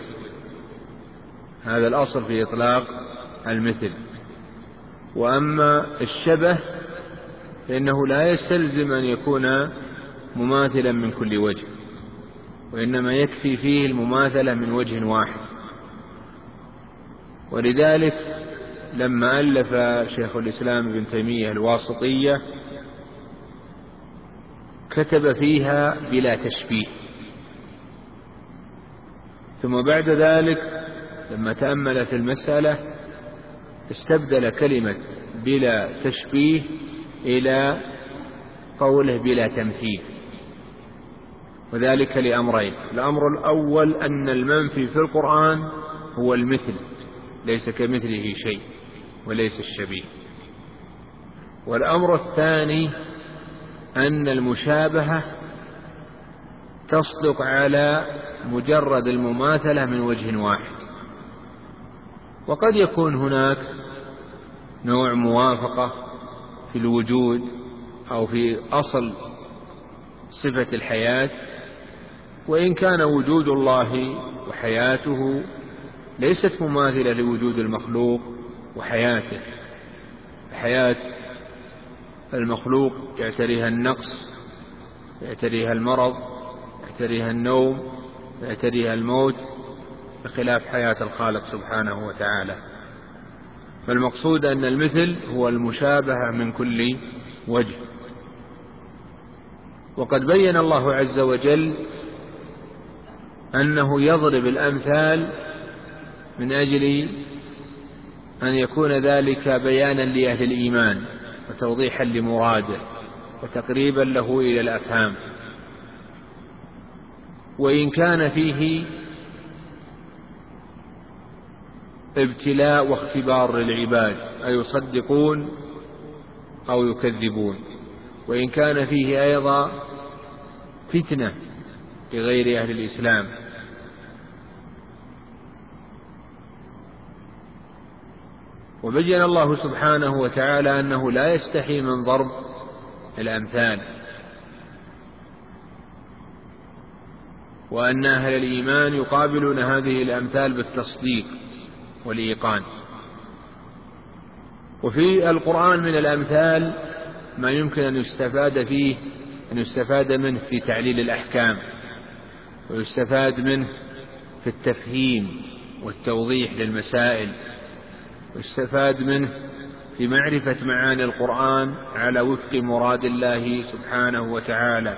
هذا الأصل في إطلاق المثل. وأما الشبه فإنه لا يستلزم أن يكون مماثلا من كل وجه وإنما يكفي فيه المماثلة من وجه واحد. ولذلك لما ألف شيخ الإسلام ابن تيمية الواسطية كتب فيها بلا تشبيه. ثم بعد ذلك لما تأمل في المسألة استبدل كلمة بلا تشبيه إلى قوله بلا تمثيل. وذلك لأمرين. الأمر الأول أن المنفي في القرآن هو المثل. ليس كمثله شيء وليس الشبيه. والأمر الثاني أن المشابهة تصدق على مجرد المماثلة من وجه واحد. وقد يكون هناك نوع موافقة في الوجود أو في أصل صفة الحياة وإن كان وجود الله وحياته ليست مماثلة لوجود المخلوق وحياته. حياة المخلوق يعتريها النقص يعتريها المرض يعتريها النوم يعتريها الموت بخلاف حياة الخالق سبحانه وتعالى. فالمقصود أن المثل هو المشابهة من كل وجه. وقد بين الله عز وجل أنه يضرب الأمثال من أجل أن يكون ذلك بيانا لأهل الإيمان وتوضيحا لمراده وتقريبا له إلى الأفهام. وإن كان فيه ابتلاء واختبار للعباد أيصدقون أو يكذبون. وإن كان فيه أيضا فتنة لغير أهل الإسلام. وبين الله سبحانه وتعالى أنه لا يستحي من ضرب الأمثال وأن أهل الإيمان يقابلون هذه الأمثال بالتصديق والإيقان. وفي القرآن من الأمثال ما يمكن أن يستفاد فيه أن يستفاد منه في تعليل الأحكام ويستفاد منه في التفهيم والتوضيح للمسائل. ويستفاد منه في معرفة معاني القرآن على وفق مراد الله سبحانه وتعالى.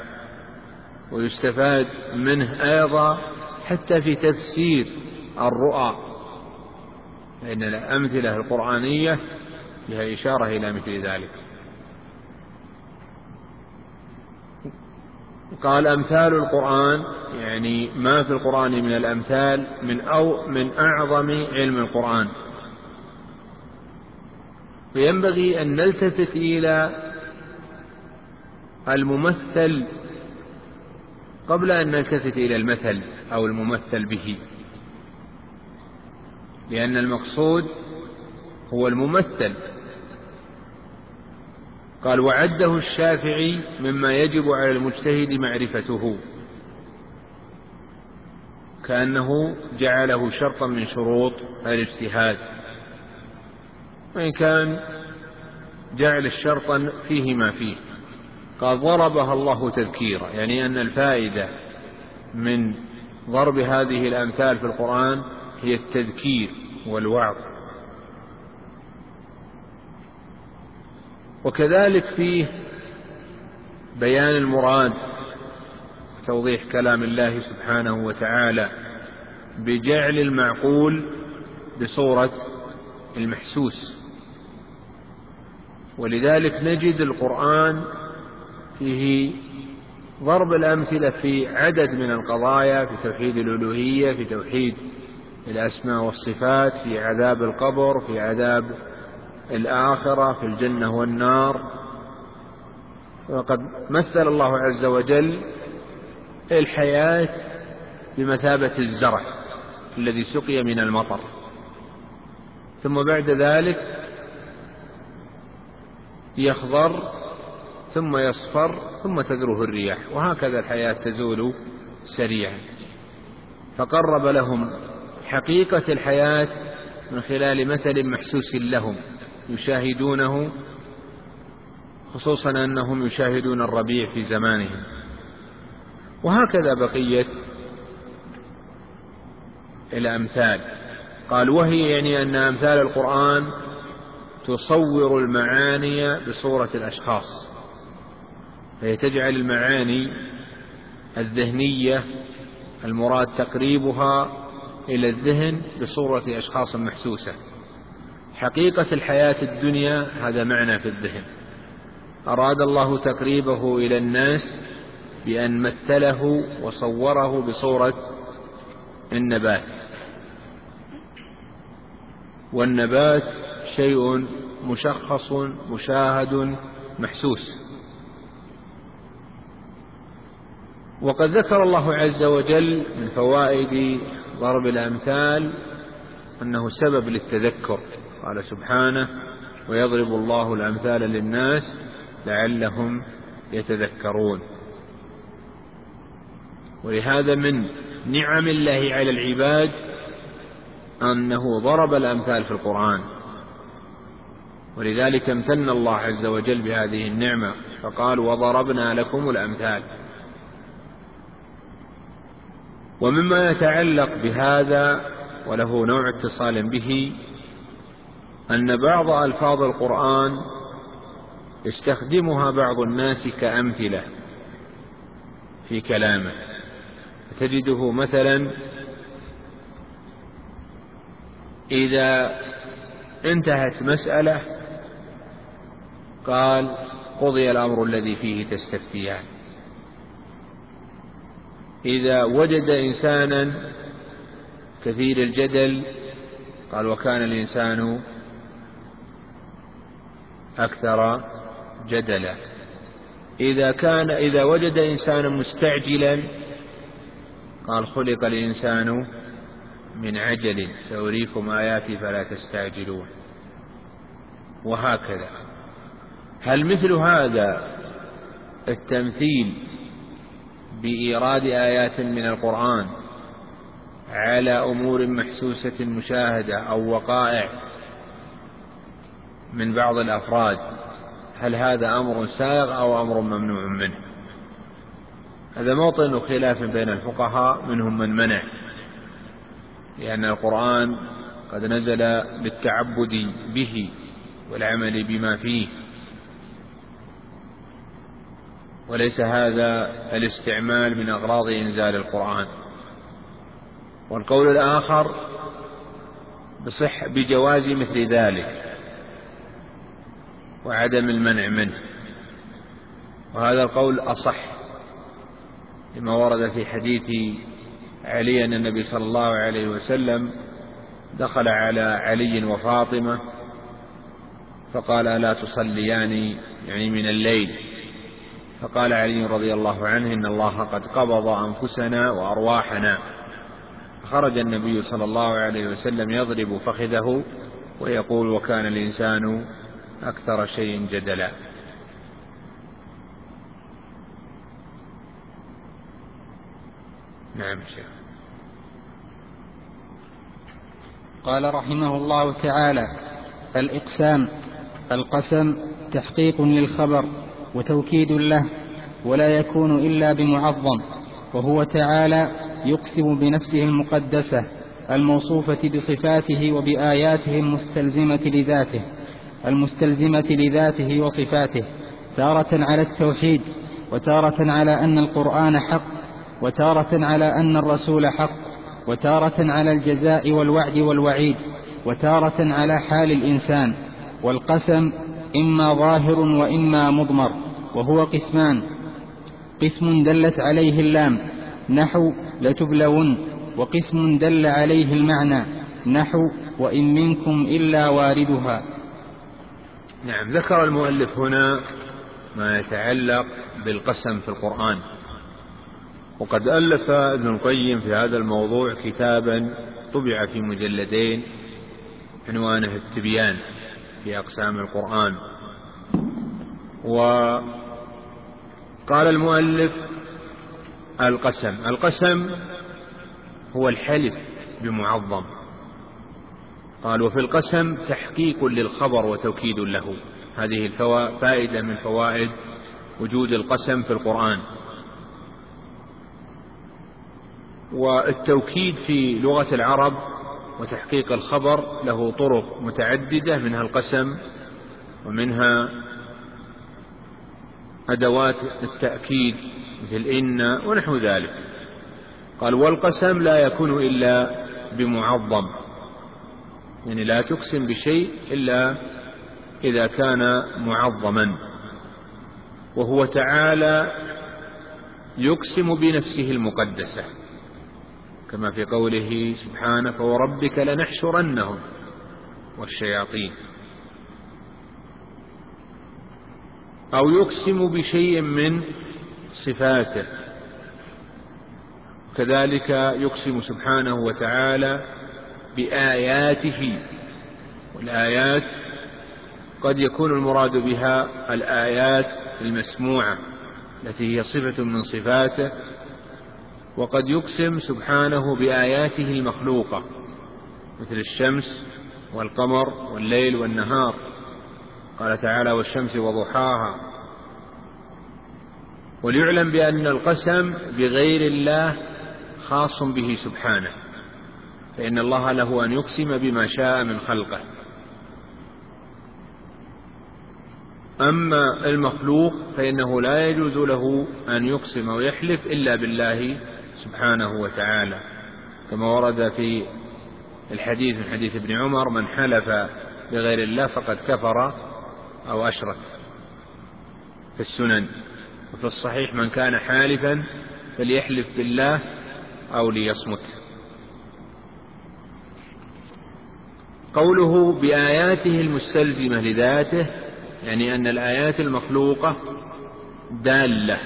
ويستفاد منه أيضا حتى في تفسير الرؤى فإن الأمثلة القرآنية فيها إشارة إلى مثل ذلك. قال أمثال القرآن يعني ما في القرآن من الأمثال من أو من أعظم علم القرآن. فينبغي أن نلتفت إلى الممثل قبل أن نلتفت إلى المثل أو الممثل به. لأن المقصود هو الممثل. قال وعده الشافعي مما يجب على المجتهد معرفته. كأنه جعله شرطا من شروط الاجتهاد. وإن كان جعل الشرطا فيه ما فيه. قال ضربها الله تذكيرا يعني أن الفائدة من ضرب هذه الأمثال في القرآن هي التذكير والوعظ. وكذلك فيه بيان المراد وتوضيح كلام الله سبحانه وتعالى بجعل المعقول بصورة المحسوس. ولذلك نجد القرآن فيه ضرب الأمثلة في عدد من القضايا في توحيد الألوهية في توحيد الأسماء والصفات في عذاب القبر في عذاب الآخرة في الجنة والنار. وقد مثل الله عز وجل الحياة بمثابة الزرع الذي سقي من المطر. ثم بعد ذلك يخضر ثم يصفر ثم تذروه الرياح وهكذا الحياة تزول سريعا. فقرب لهم حقيقة الحياة من خلال مثل محسوس لهم يشاهدونه خصوصا أنهم يشاهدون الربيع في زمانهم. وهكذا بقية الأمثال. قال وهي يعني أن أمثال القرآن تصور المعاني بصورة الأشخاص فهي تجعل المعاني الذهنية المراد تقريبها إلى الذهن بصورة أشخاص محسوسة. حقيقة الحياة الدنيا هذا معنى في الذهن. أراد الله تقريبه إلى الناس بأن مثله وصوره بصورة النبات. والنبات شيء مشخص مشاهد محسوس. وقد ذكر الله عز وجل من فوائد ضرب الأمثال أنه سبب للتذكر. قال سبحانه ويضرب الله الأمثال للناس لعلهم يتذكرون. ولهذا من نعم الله على العباد أنه ضرب الأمثال في القرآن. ولذلك امتن الله عز وجل بهذه النعمة فقال وضربنا لكم الأمثال. ومما يتعلق بهذا وله نوع اتصال به أن بعض ألفاظ القرآن يستخدمها بعض الناس كأمثلة في كلامه. تجده مثلا إذا انتهت مسألة قال قضي الأمر الذي فيه تستفتيان. إذا وجد إنسانا كثير الجدل قال وكان الإنسان أكثر جدلا. إذا كان إذا وجد إنسانا مستعجلا قال خلق الإنسان من عجل سأريكم آياتي فلا تستعجلون. وهكذا. هل مثل هذا التمثيل بإيراد آيات من القرآن على أمور محسوسة مشاهدة أو وقائع من بعض الأفراد؟ هل هذا أمر سائغ أو أمر ممنوع منه؟ هذا موطن خلاف بين الفقهاء منهم من منع. لأن القرآن قد نزل للتعبد به والعمل بما فيه. وليس هذا الاستعمال من أغراض إنزال القرآن. والقول الآخر بصح بجواز مثل ذلك وعدم المنع منه. وهذا القول أصح لما ورد في حديث علي أن النبي صلى الله عليه وسلم دخل على علي وفاطمة فقال ألا تصليان يعني من الليل؟ فقال علي رضي الله عنه إن الله قد قبض أنفسنا وأرواحنا. خرج النبي صلى الله عليه وسلم يضرب فخذه ويقول وكان الإنسان أكثر شيء جدلا. نعم شيخ. قال رحمه الله تعالى الإقسام القسم تحقيق للخبر وتوكيد له ولا يكون إلا بمعظم وهو تعالى يقسم بنفسه المقدسة الموصوفة بصفاته وبآياته المستلزمة لذاته المستلزمة لذاته وصفاته تارة على التوحيد وتارة على أن القرآن حق وتارة على أن الرسول حق وتارة على الجزاء والوعد والوعيد وتارة على حال الإنسان والقسم إما ظاهر وإما مضمر وهو قسمان. قسم دلت عليه اللام نحو لتبلون وقسم دل عليه المعنى نحو وإن منكم إلا واردها. نعم ذكر المؤلف هنا ما يتعلق بالقسم في القرآن. وقد ألف ابن القيم في هذا الموضوع كتابا طبع في مجلدين عنوانه التبيان في أقسام القرآن. وقال المؤلف القسم. القسم هو الحلف بمعظم. قال وفي القسم تحقيق للخبر وتوكيد له. هذه فائدة من فوائد وجود القسم في القرآن. والتوكيد في لغة العرب وتحقيق الخبر له طرق متعددة منها القسم ومنها أدوات التأكيد مثل إن ونحو ذلك. قال والقسم لا يكون إلا بمعظم يعني لا تقسم بشيء إلا إذا كان معظما. وهو تعالى يقسم بنفسه المقدسة. كما في قوله سبحانه فوربك لنحشرنهم والشياطين. أو يقسم بشيء من صفاته. كذلك يقسم سبحانه وتعالى بآياته. والآيات قد يكون المراد بها الآيات المسموعة التي هي صفة من صفاته وقد يقسم سبحانه بآياته المخلوقة مثل الشمس والقمر والليل والنهار. قال تعالى والشمس وضحاها. وليعلم بأن القسم بغير الله خاص به سبحانه فإن الله له أن يقسم بما شاء من خلقه. أما المخلوق فإنه لا يجوز له أن يقسم ويحلف إلا بالله سبحانه وتعالى كما ورد في الحديث من حديث ابن عمر من حلف بغير الله فقد كفر أو أشرك في السنن. وفي الصحيح من كان حالفا فليحلف بالله أو ليصمت. قوله بآياته المستلزمة لذاته يعني أن الآيات المخلوقة دالة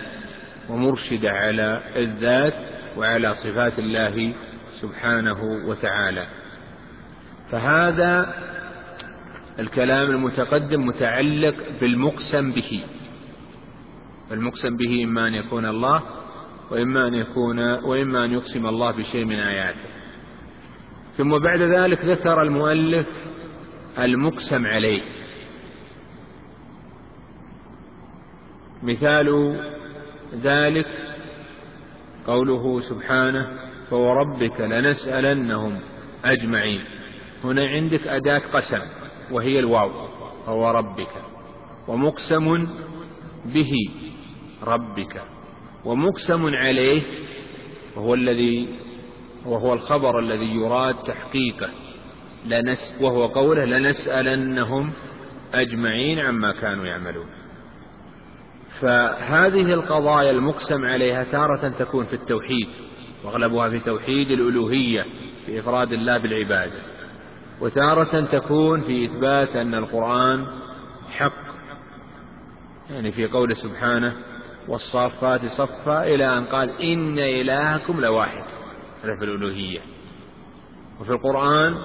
ومرشدة على الذات وعلى صفات الله سبحانه وتعالى. فهذا الكلام المتقدم متعلق بالمقسم به. المقسم به إما أن يكون الله وإما أن يكون وإما أن يقسم الله بشيء من آياته. ثم بعد ذلك ذكر المؤلف المقسم عليه. مثال ذلك قوله سبحانه فوربك لنسألنهم أجمعين. هنا عندك أداة قسم وهي الواو فوربك. ومقسم به ربك. ومقسم عليه وهو الذي وهو الخبر الذي يراد تحقيقه. لنس وهو قوله لنسألنهم أجمعين عما كانوا يعملون. فهذه القضايا المقسم عليها تارة تكون في التوحيد واغلبها في توحيد الألوهية في إفراد الله بالعبادة وتارة تكون في إثبات أن القرآن حق يعني في قوله سبحانه والصافات صفا إلى أن قال إن إلهكم لواحد هذا في الألوهية. وفي القرآن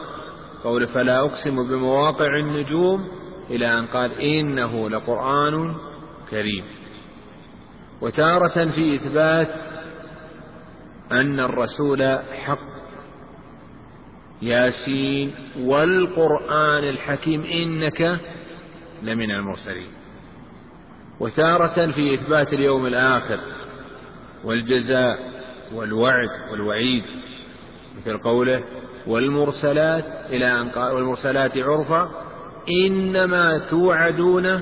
قول فلا أقسم بمواقع النجوم إلى أن قال إنه لقرآن كريم وتارة في إثبات أن الرسول حق. ياسين والقرآن الحكيم إنك لمن المرسلين. وتارة في إثبات اليوم الآخر والجزاء والوعد والوعيد. مثل قوله والمرسلات إلى أن قال والمرسلات عرفا. إنما توعدون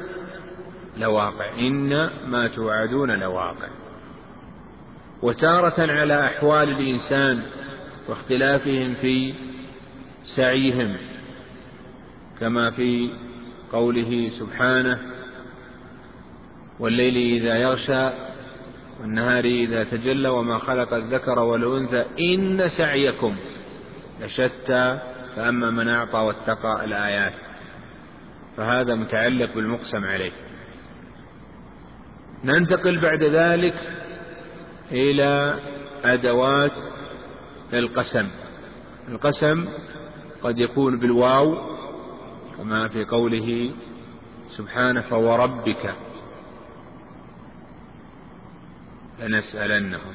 لواقع. إن ما توعدون لواقع. وتارة على أحوال الإنسان واختلافهم في سعيهم كما في قوله سبحانه والليل إذا يغشى والنهار إذا تجلى وما خلق الذكر والأنثى إن سعيكم لشتى فأما من أعطى واتقى الآيات فهذا متعلق بالمقسم عليه. ننتقل بعد ذلك إلى أدوات القسم. القسم قد يكون بالواو كما في قوله سبحانه فوربك لنسألنهم.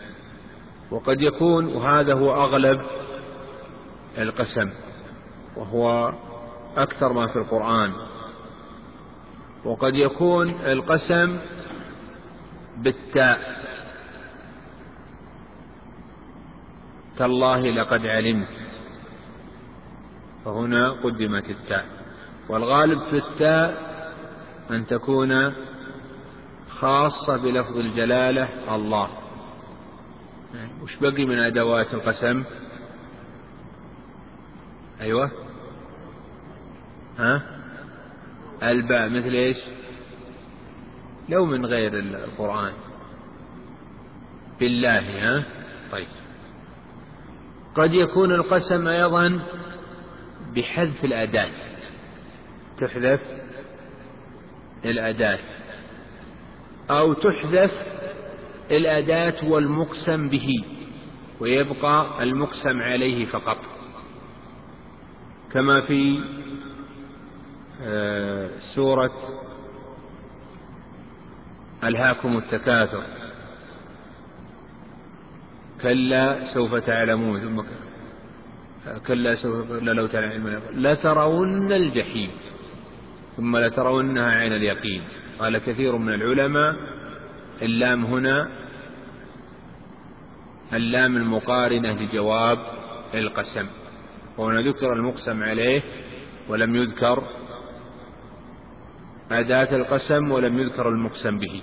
وقد يكون وهذا هو أغلب القسم وهو أكثر ما في القرآن. وقد يكون القسم بالتاء. تالله لقد علمت. فهنا قدمت التاء. والغالب في التاء أن تكون خاصة بلفظ الجلالة الله. وش بقي من أدوات القسم؟ أيوة. ها؟ الباء مثل إيش؟ لو من غير القرآن. بالله ها؟ طيب. قد يكون القسم أيضا بحذف الأداة. تحذف الأداة. أو تحذف الأداة والمقسم به ويبقى المقسم عليه فقط. كما في آه، سورة ألهاكم التكاثر. كلا سوف تعلمون. ثم كلا سوف لو تعلمون لترون الجحيم. ثم لترونها عين اليقين. قال كثير من العلماء اللام هنا اللام المقارنة لجواب القسم. وهنا ذكر المقسم عليه ولم يذكر أداة القسم ولم يذكر المقسم به.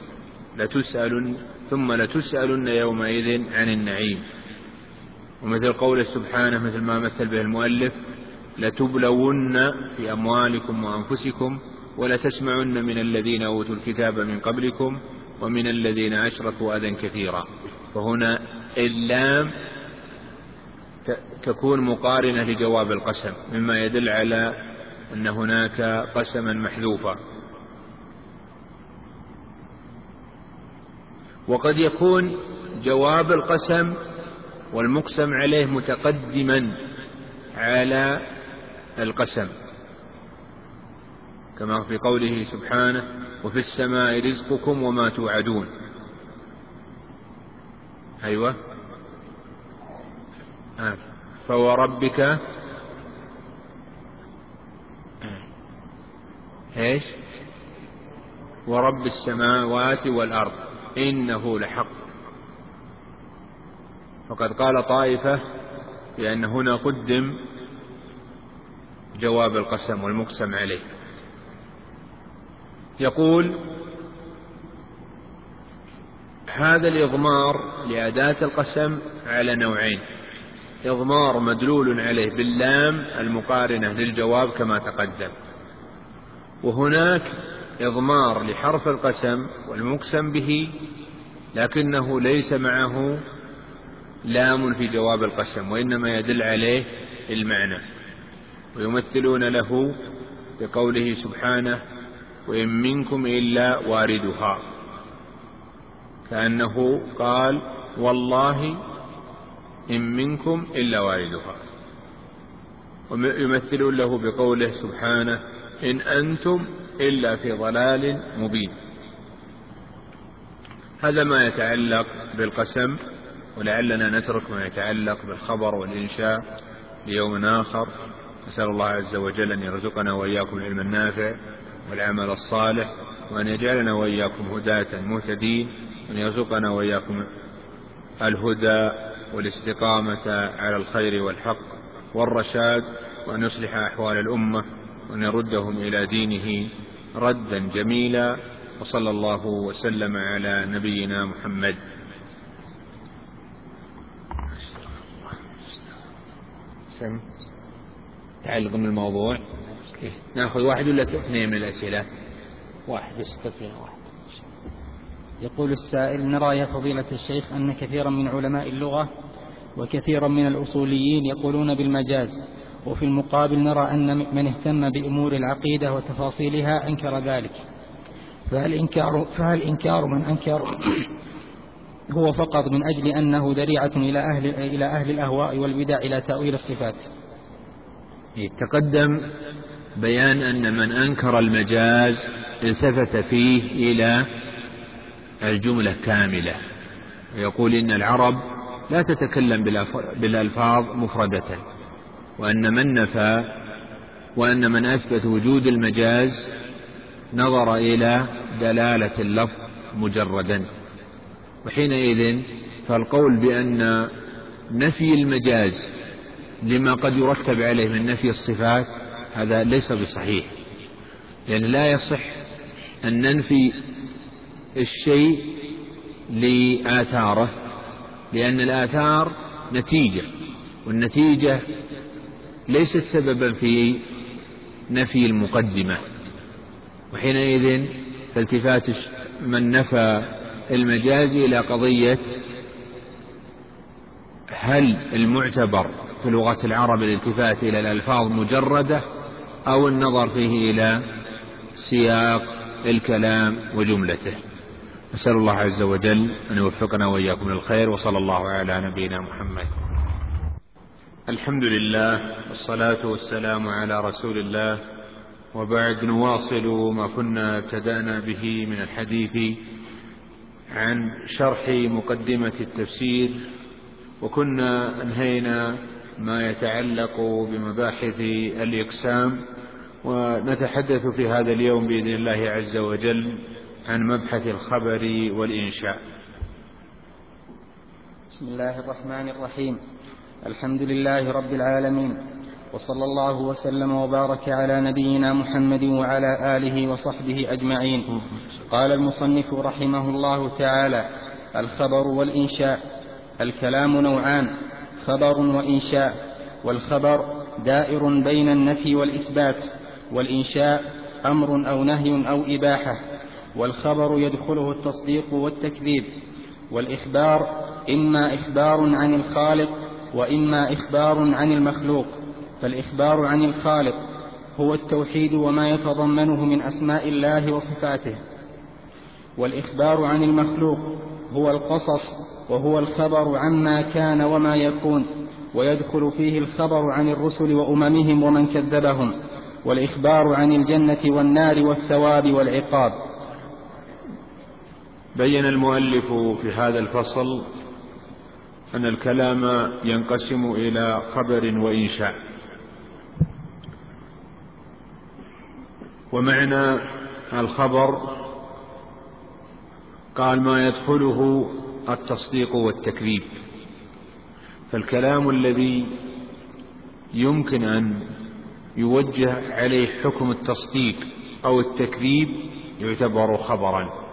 لتسألن ثم لتسألن يومئذ عن النعيم. ومثل قوله سبحانه مثل ما مثل به المؤلف لتبلون في أموالكم وأنفسكم ولتسمعن من الذين أوتوا الكتاب من قبلكم ومن الذين أشركوا أذى كثيرا. فهنا اللام تكون مقارنة لجواب القسم مما يدل على أن هناك قسما محذوفا. وقد يكون جواب القسم والمقسم عليه متقدما على القسم. كما في قوله سبحانه وفي السماء رزقكم وما توعدون. أيوة. آه. فوربك إيش؟ ورب السماوات والأرض. إنه لحق. فقد قال طائفة بأن هنا قدم جواب القسم والمقسم عليه. يقول هذا الإضمار لأداة القسم على نوعين. إضمار مدلول عليه باللام المقارنة للجواب كما تقدم. وهناك إضمار لحرف القسم والمقسم به لكنه ليس معه لام في جواب القسم وإنما يدل عليه المعنى. ويمثلون له بقوله سبحانه وإن منكم إلا واردها كأنه قال والله إن منكم إلا واردها ويمثلون له بقوله سبحانه إن أنتم إلا في ضلال مبين. هذا ما يتعلق بالقسم ولعلنا نترك ما يتعلق بالخبر والإنشاء ليوم آخر. نسأل الله عز وجل أن يرزقنا وإياكم العلم النافع والعمل الصالح وأن يجعلنا وإياكم هداة مهتدين وأن يرزقنا وإياكم الهدى والاستقامة على الخير والحق والرشاد وأن يصلح أحوال الأمة وأن يردهم إلى دينه. ردا جميلا وصلى الله وسلم على نبينا محمد. سم. تعلق من الموضوع. نأخذ واحد ولا اثنين من الأسئلة؟ واحد بس واحد. يقول السائل نرى يا فضيلة الشيخ أن كثيرا من علماء اللغة وكثيرا من الأصوليين يقولون بالمجاز. وفي المقابل نرى أن من اهتم بأمور العقيدة وتفاصيلها أنكر ذلك. فهل إنكار, فهل إنكار من أنكر هو فقط من أجل أنه ذريعة إلى أهل, إلى أهل الأهواء والبدع إلى تأويل الصفات؟ تقدم بيان أن من أنكر المجاز التفت فيه إلى الجملة كاملة. ويقول إن العرب لا تتكلم بالألفاظ مفردة. وأن من نفى وأن من أثبت وجود المجاز نظر إلى دلالة اللفظ مجردا. وحينئذ فالقول بأن نفي المجاز لما قد يرتب عليه من نفي الصفات هذا ليس بصحيح. لأن يعني لا يصح أن ننفي الشيء لآثاره لأن الآثار نتيجة والنتيجة ليست سببا في نفي المقدمة. وحينئذ فالتفات من نفى المجاز إلى قضية هل المعتبر في لغة العرب الالتفات إلى الألفاظ مجردة أو النظر فيه إلى سياق الكلام وجملته. نسأل الله عز وجل أن يوفقنا وإياكم للخير وصلى الله على نبينا محمد. الحمد لله والصلاة والسلام على رسول الله. وبعد نواصل ما كنا ابتدأنا به من الحديث عن شرح مقدمة التفسير وكنا أنهينا ما يتعلق بمباحث الإقسام. ونتحدث في هذا اليوم بإذن الله عز وجل عن مبحث الخبر والإنشاء. بسم الله الرحمن الرحيم. الحمد لله رب العالمين وصلى الله وسلم وبارك على نبينا محمد وعلى آله وصحبه أجمعين. قال المصنف رحمه الله تعالى الخبر والإنشاء الكلام نوعان خبر وإنشاء والخبر دائر بين النفي والإثبات والإنشاء أمر أو نهي أو إباحة والخبر يدخله التصديق والتكذيب والإخبار إما إخبار عن الخالق وإما إخبار عن المخلوق فالإخبار عن الخالق هو التوحيد وما يتضمنه من أسماء الله وصفاته. والإخبار عن المخلوق هو القصص وهو الخبر عما كان وما يكون ويدخل فيه الخبر عن الرسل وأممهم ومن كذبهم والإخبار عن الجنة والنار والثواب والعقاب. بين المؤلف في هذا الفصل أن الكلام ينقسم إلى خبر وإنشاء. ومعنى الخبر قال ما يدخله التصديق والتكذيب. فالكلام الذي يمكن أن يوجه عليه حكم التصديق أو التكذيب يعتبر خبرا.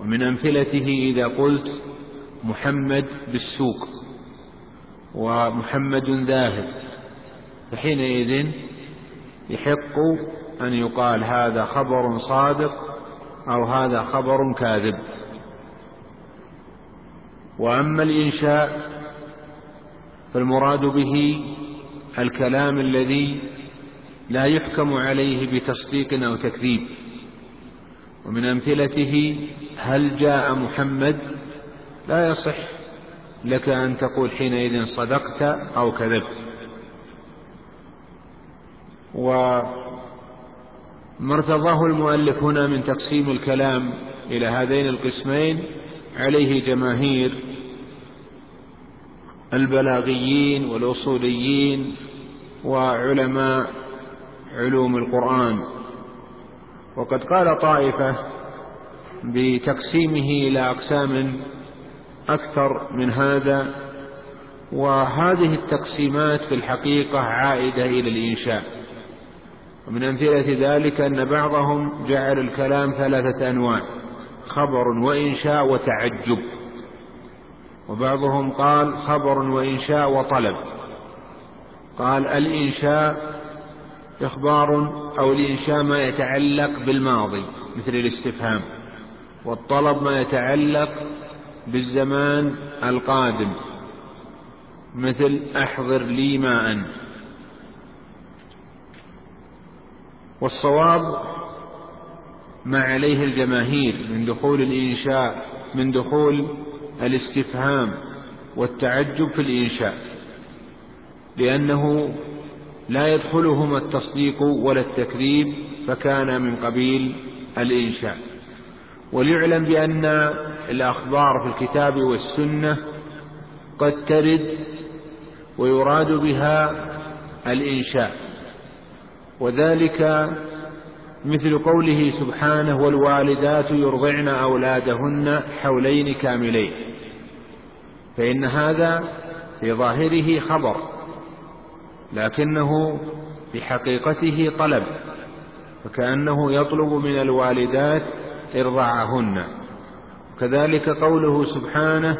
ومن أمثلته إذا قلت محمد بالسوق ومحمد ذاهب. فحينئذ يحق أن يقال هذا خبر صادق أو هذا خبر كاذب. وأما الإنشاء فالمراد به الكلام الذي لا يحكم عليه بتصديق أو تكذيب. ومن أمثلته هل جاء محمد لا يصح لك أن تقول حينئذ صدقت أو كذبت. وما ارتضاه المؤلف هنا من تقسيم الكلام إلى هذين القسمين عليه جماهير البلاغيين والأصوليين وعلماء علوم القرآن. وقد قال طائفة بتقسيمه إلى أقسام أكثر من هذا وهذه التقسيمات في الحقيقة عائدة إلى الإنشاء. ومن أمثلة ذلك أن بعضهم جعل الكلام ثلاثة أنواع خبر وإنشاء وتعجب. وبعضهم قال خبر وإنشاء وطلب. قال الإنشاء إخبار أو الإنشاء ما يتعلق بالماضي مثل الاستفهام. والطلب ما يتعلق بالزمان القادم. مثل أحضر لي ماء. والصواب ما عليه الجماهير من دخول الإنشاء من دخول الاستفهام والتعجب في الإنشاء. لأنه لا يدخلهما التصديق ولا التكذيب فكان من قبيل الإنشاء. وليعلم بأن الأخبار في الكتاب والسنة قد ترد ويراد بها الإنشاء وذلك مثل قوله سبحانه والوالدات يرضعن أولادهن حولين كاملين فإن هذا في ظاهره خبر لكنه في حقيقته طلب فكأنه يطلب من الوالدات إرضاعهن. وكذلك قوله سبحانه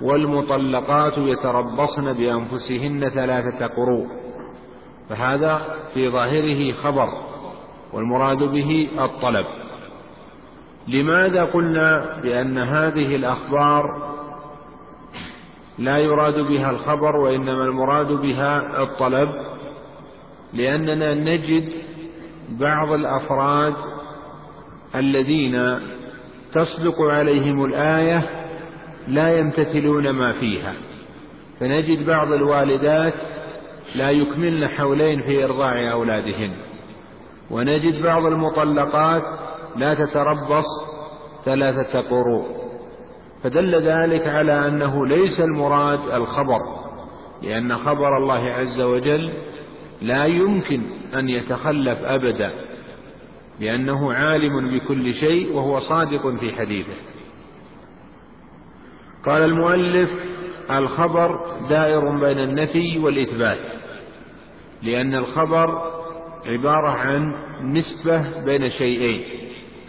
والمطلقات يتربصن بأنفسهن ثلاثة قروء فهذا في ظاهره خبر والمراد به الطلب. لماذا قلنا بأن هذه الأخبار لا يراد بها الخبر وإنما المراد بها الطلب؟ لأننا نجد بعض الأفراد الذين تصدق عليهم الآية لا يمتثلون ما فيها. فنجد بعض الوالدات لا يكملن حولين في إرضاع أولادهن. ونجد بعض المطلقات لا تتربص ثلاثة قروء فدل ذلك على أنه ليس المراد الخبر لأن خبر الله عز وجل لا يمكن أن يتخلف أبدا. لأنه عالم بكل شيء وهو صادق في حديثه. قال المؤلف الخبر دائر بين النفي والإثبات لأن الخبر عبارة عن نسبة بين شيئين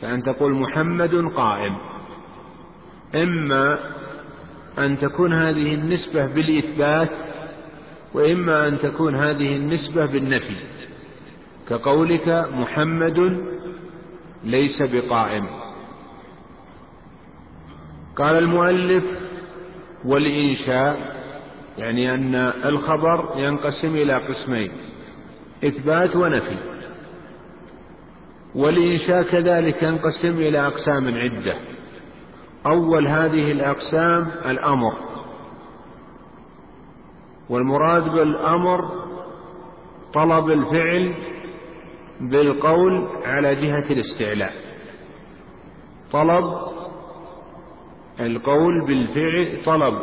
كأن تقول محمد قائم. إما أن تكون هذه النسبة بالإثبات وإما أن تكون هذه النسبة بالنفي كقولك محمد ليس بقائم. قال المؤلف والإنشاء يعني أن الخبر ينقسم إلى قسمين إثبات ونفي. والإنشاء كذلك ينقسم إلى أقسام عدة. أول هذه الأقسام الأمر. والمراد بالأمر طلب الفعل بالقول على جهة الاستعلاء. طلب القول بالفعل طلب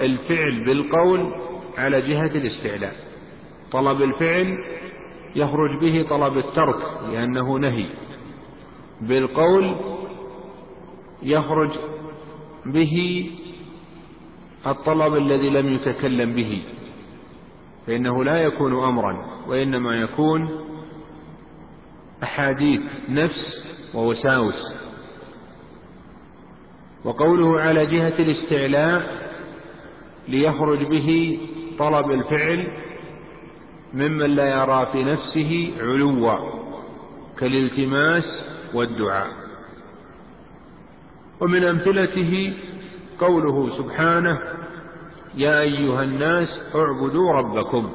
الفعل بالقول على جهة الاستعلاء. طلب الفعل يخرج به طلب الترك لأنه نهي. بالقول يخرج به الطلب الذي لم يتكلم به. فإنه لا يكون أمرا وإنما يكون أحاديث نفس ووساوس. وقوله على جهة الاستعلاء ليخرج به طلب الفعل ممن لا يرى في نفسه علوا كالالتماس والدعاء. ومن أمثلته قوله سبحانه يا أيها الناس اعبدوا ربكم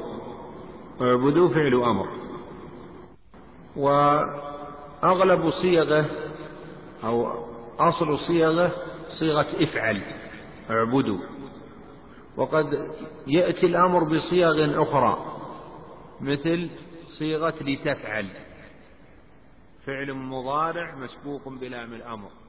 اعبدوا فعل أمر. وأغلب صيغة أو أصل صيغة صيغة افعل اعبدوا. وقد يأتي الأمر بصيغ أخرى مثل صيغة لتفعل فعل مضارع مسبوق بلام الأمر.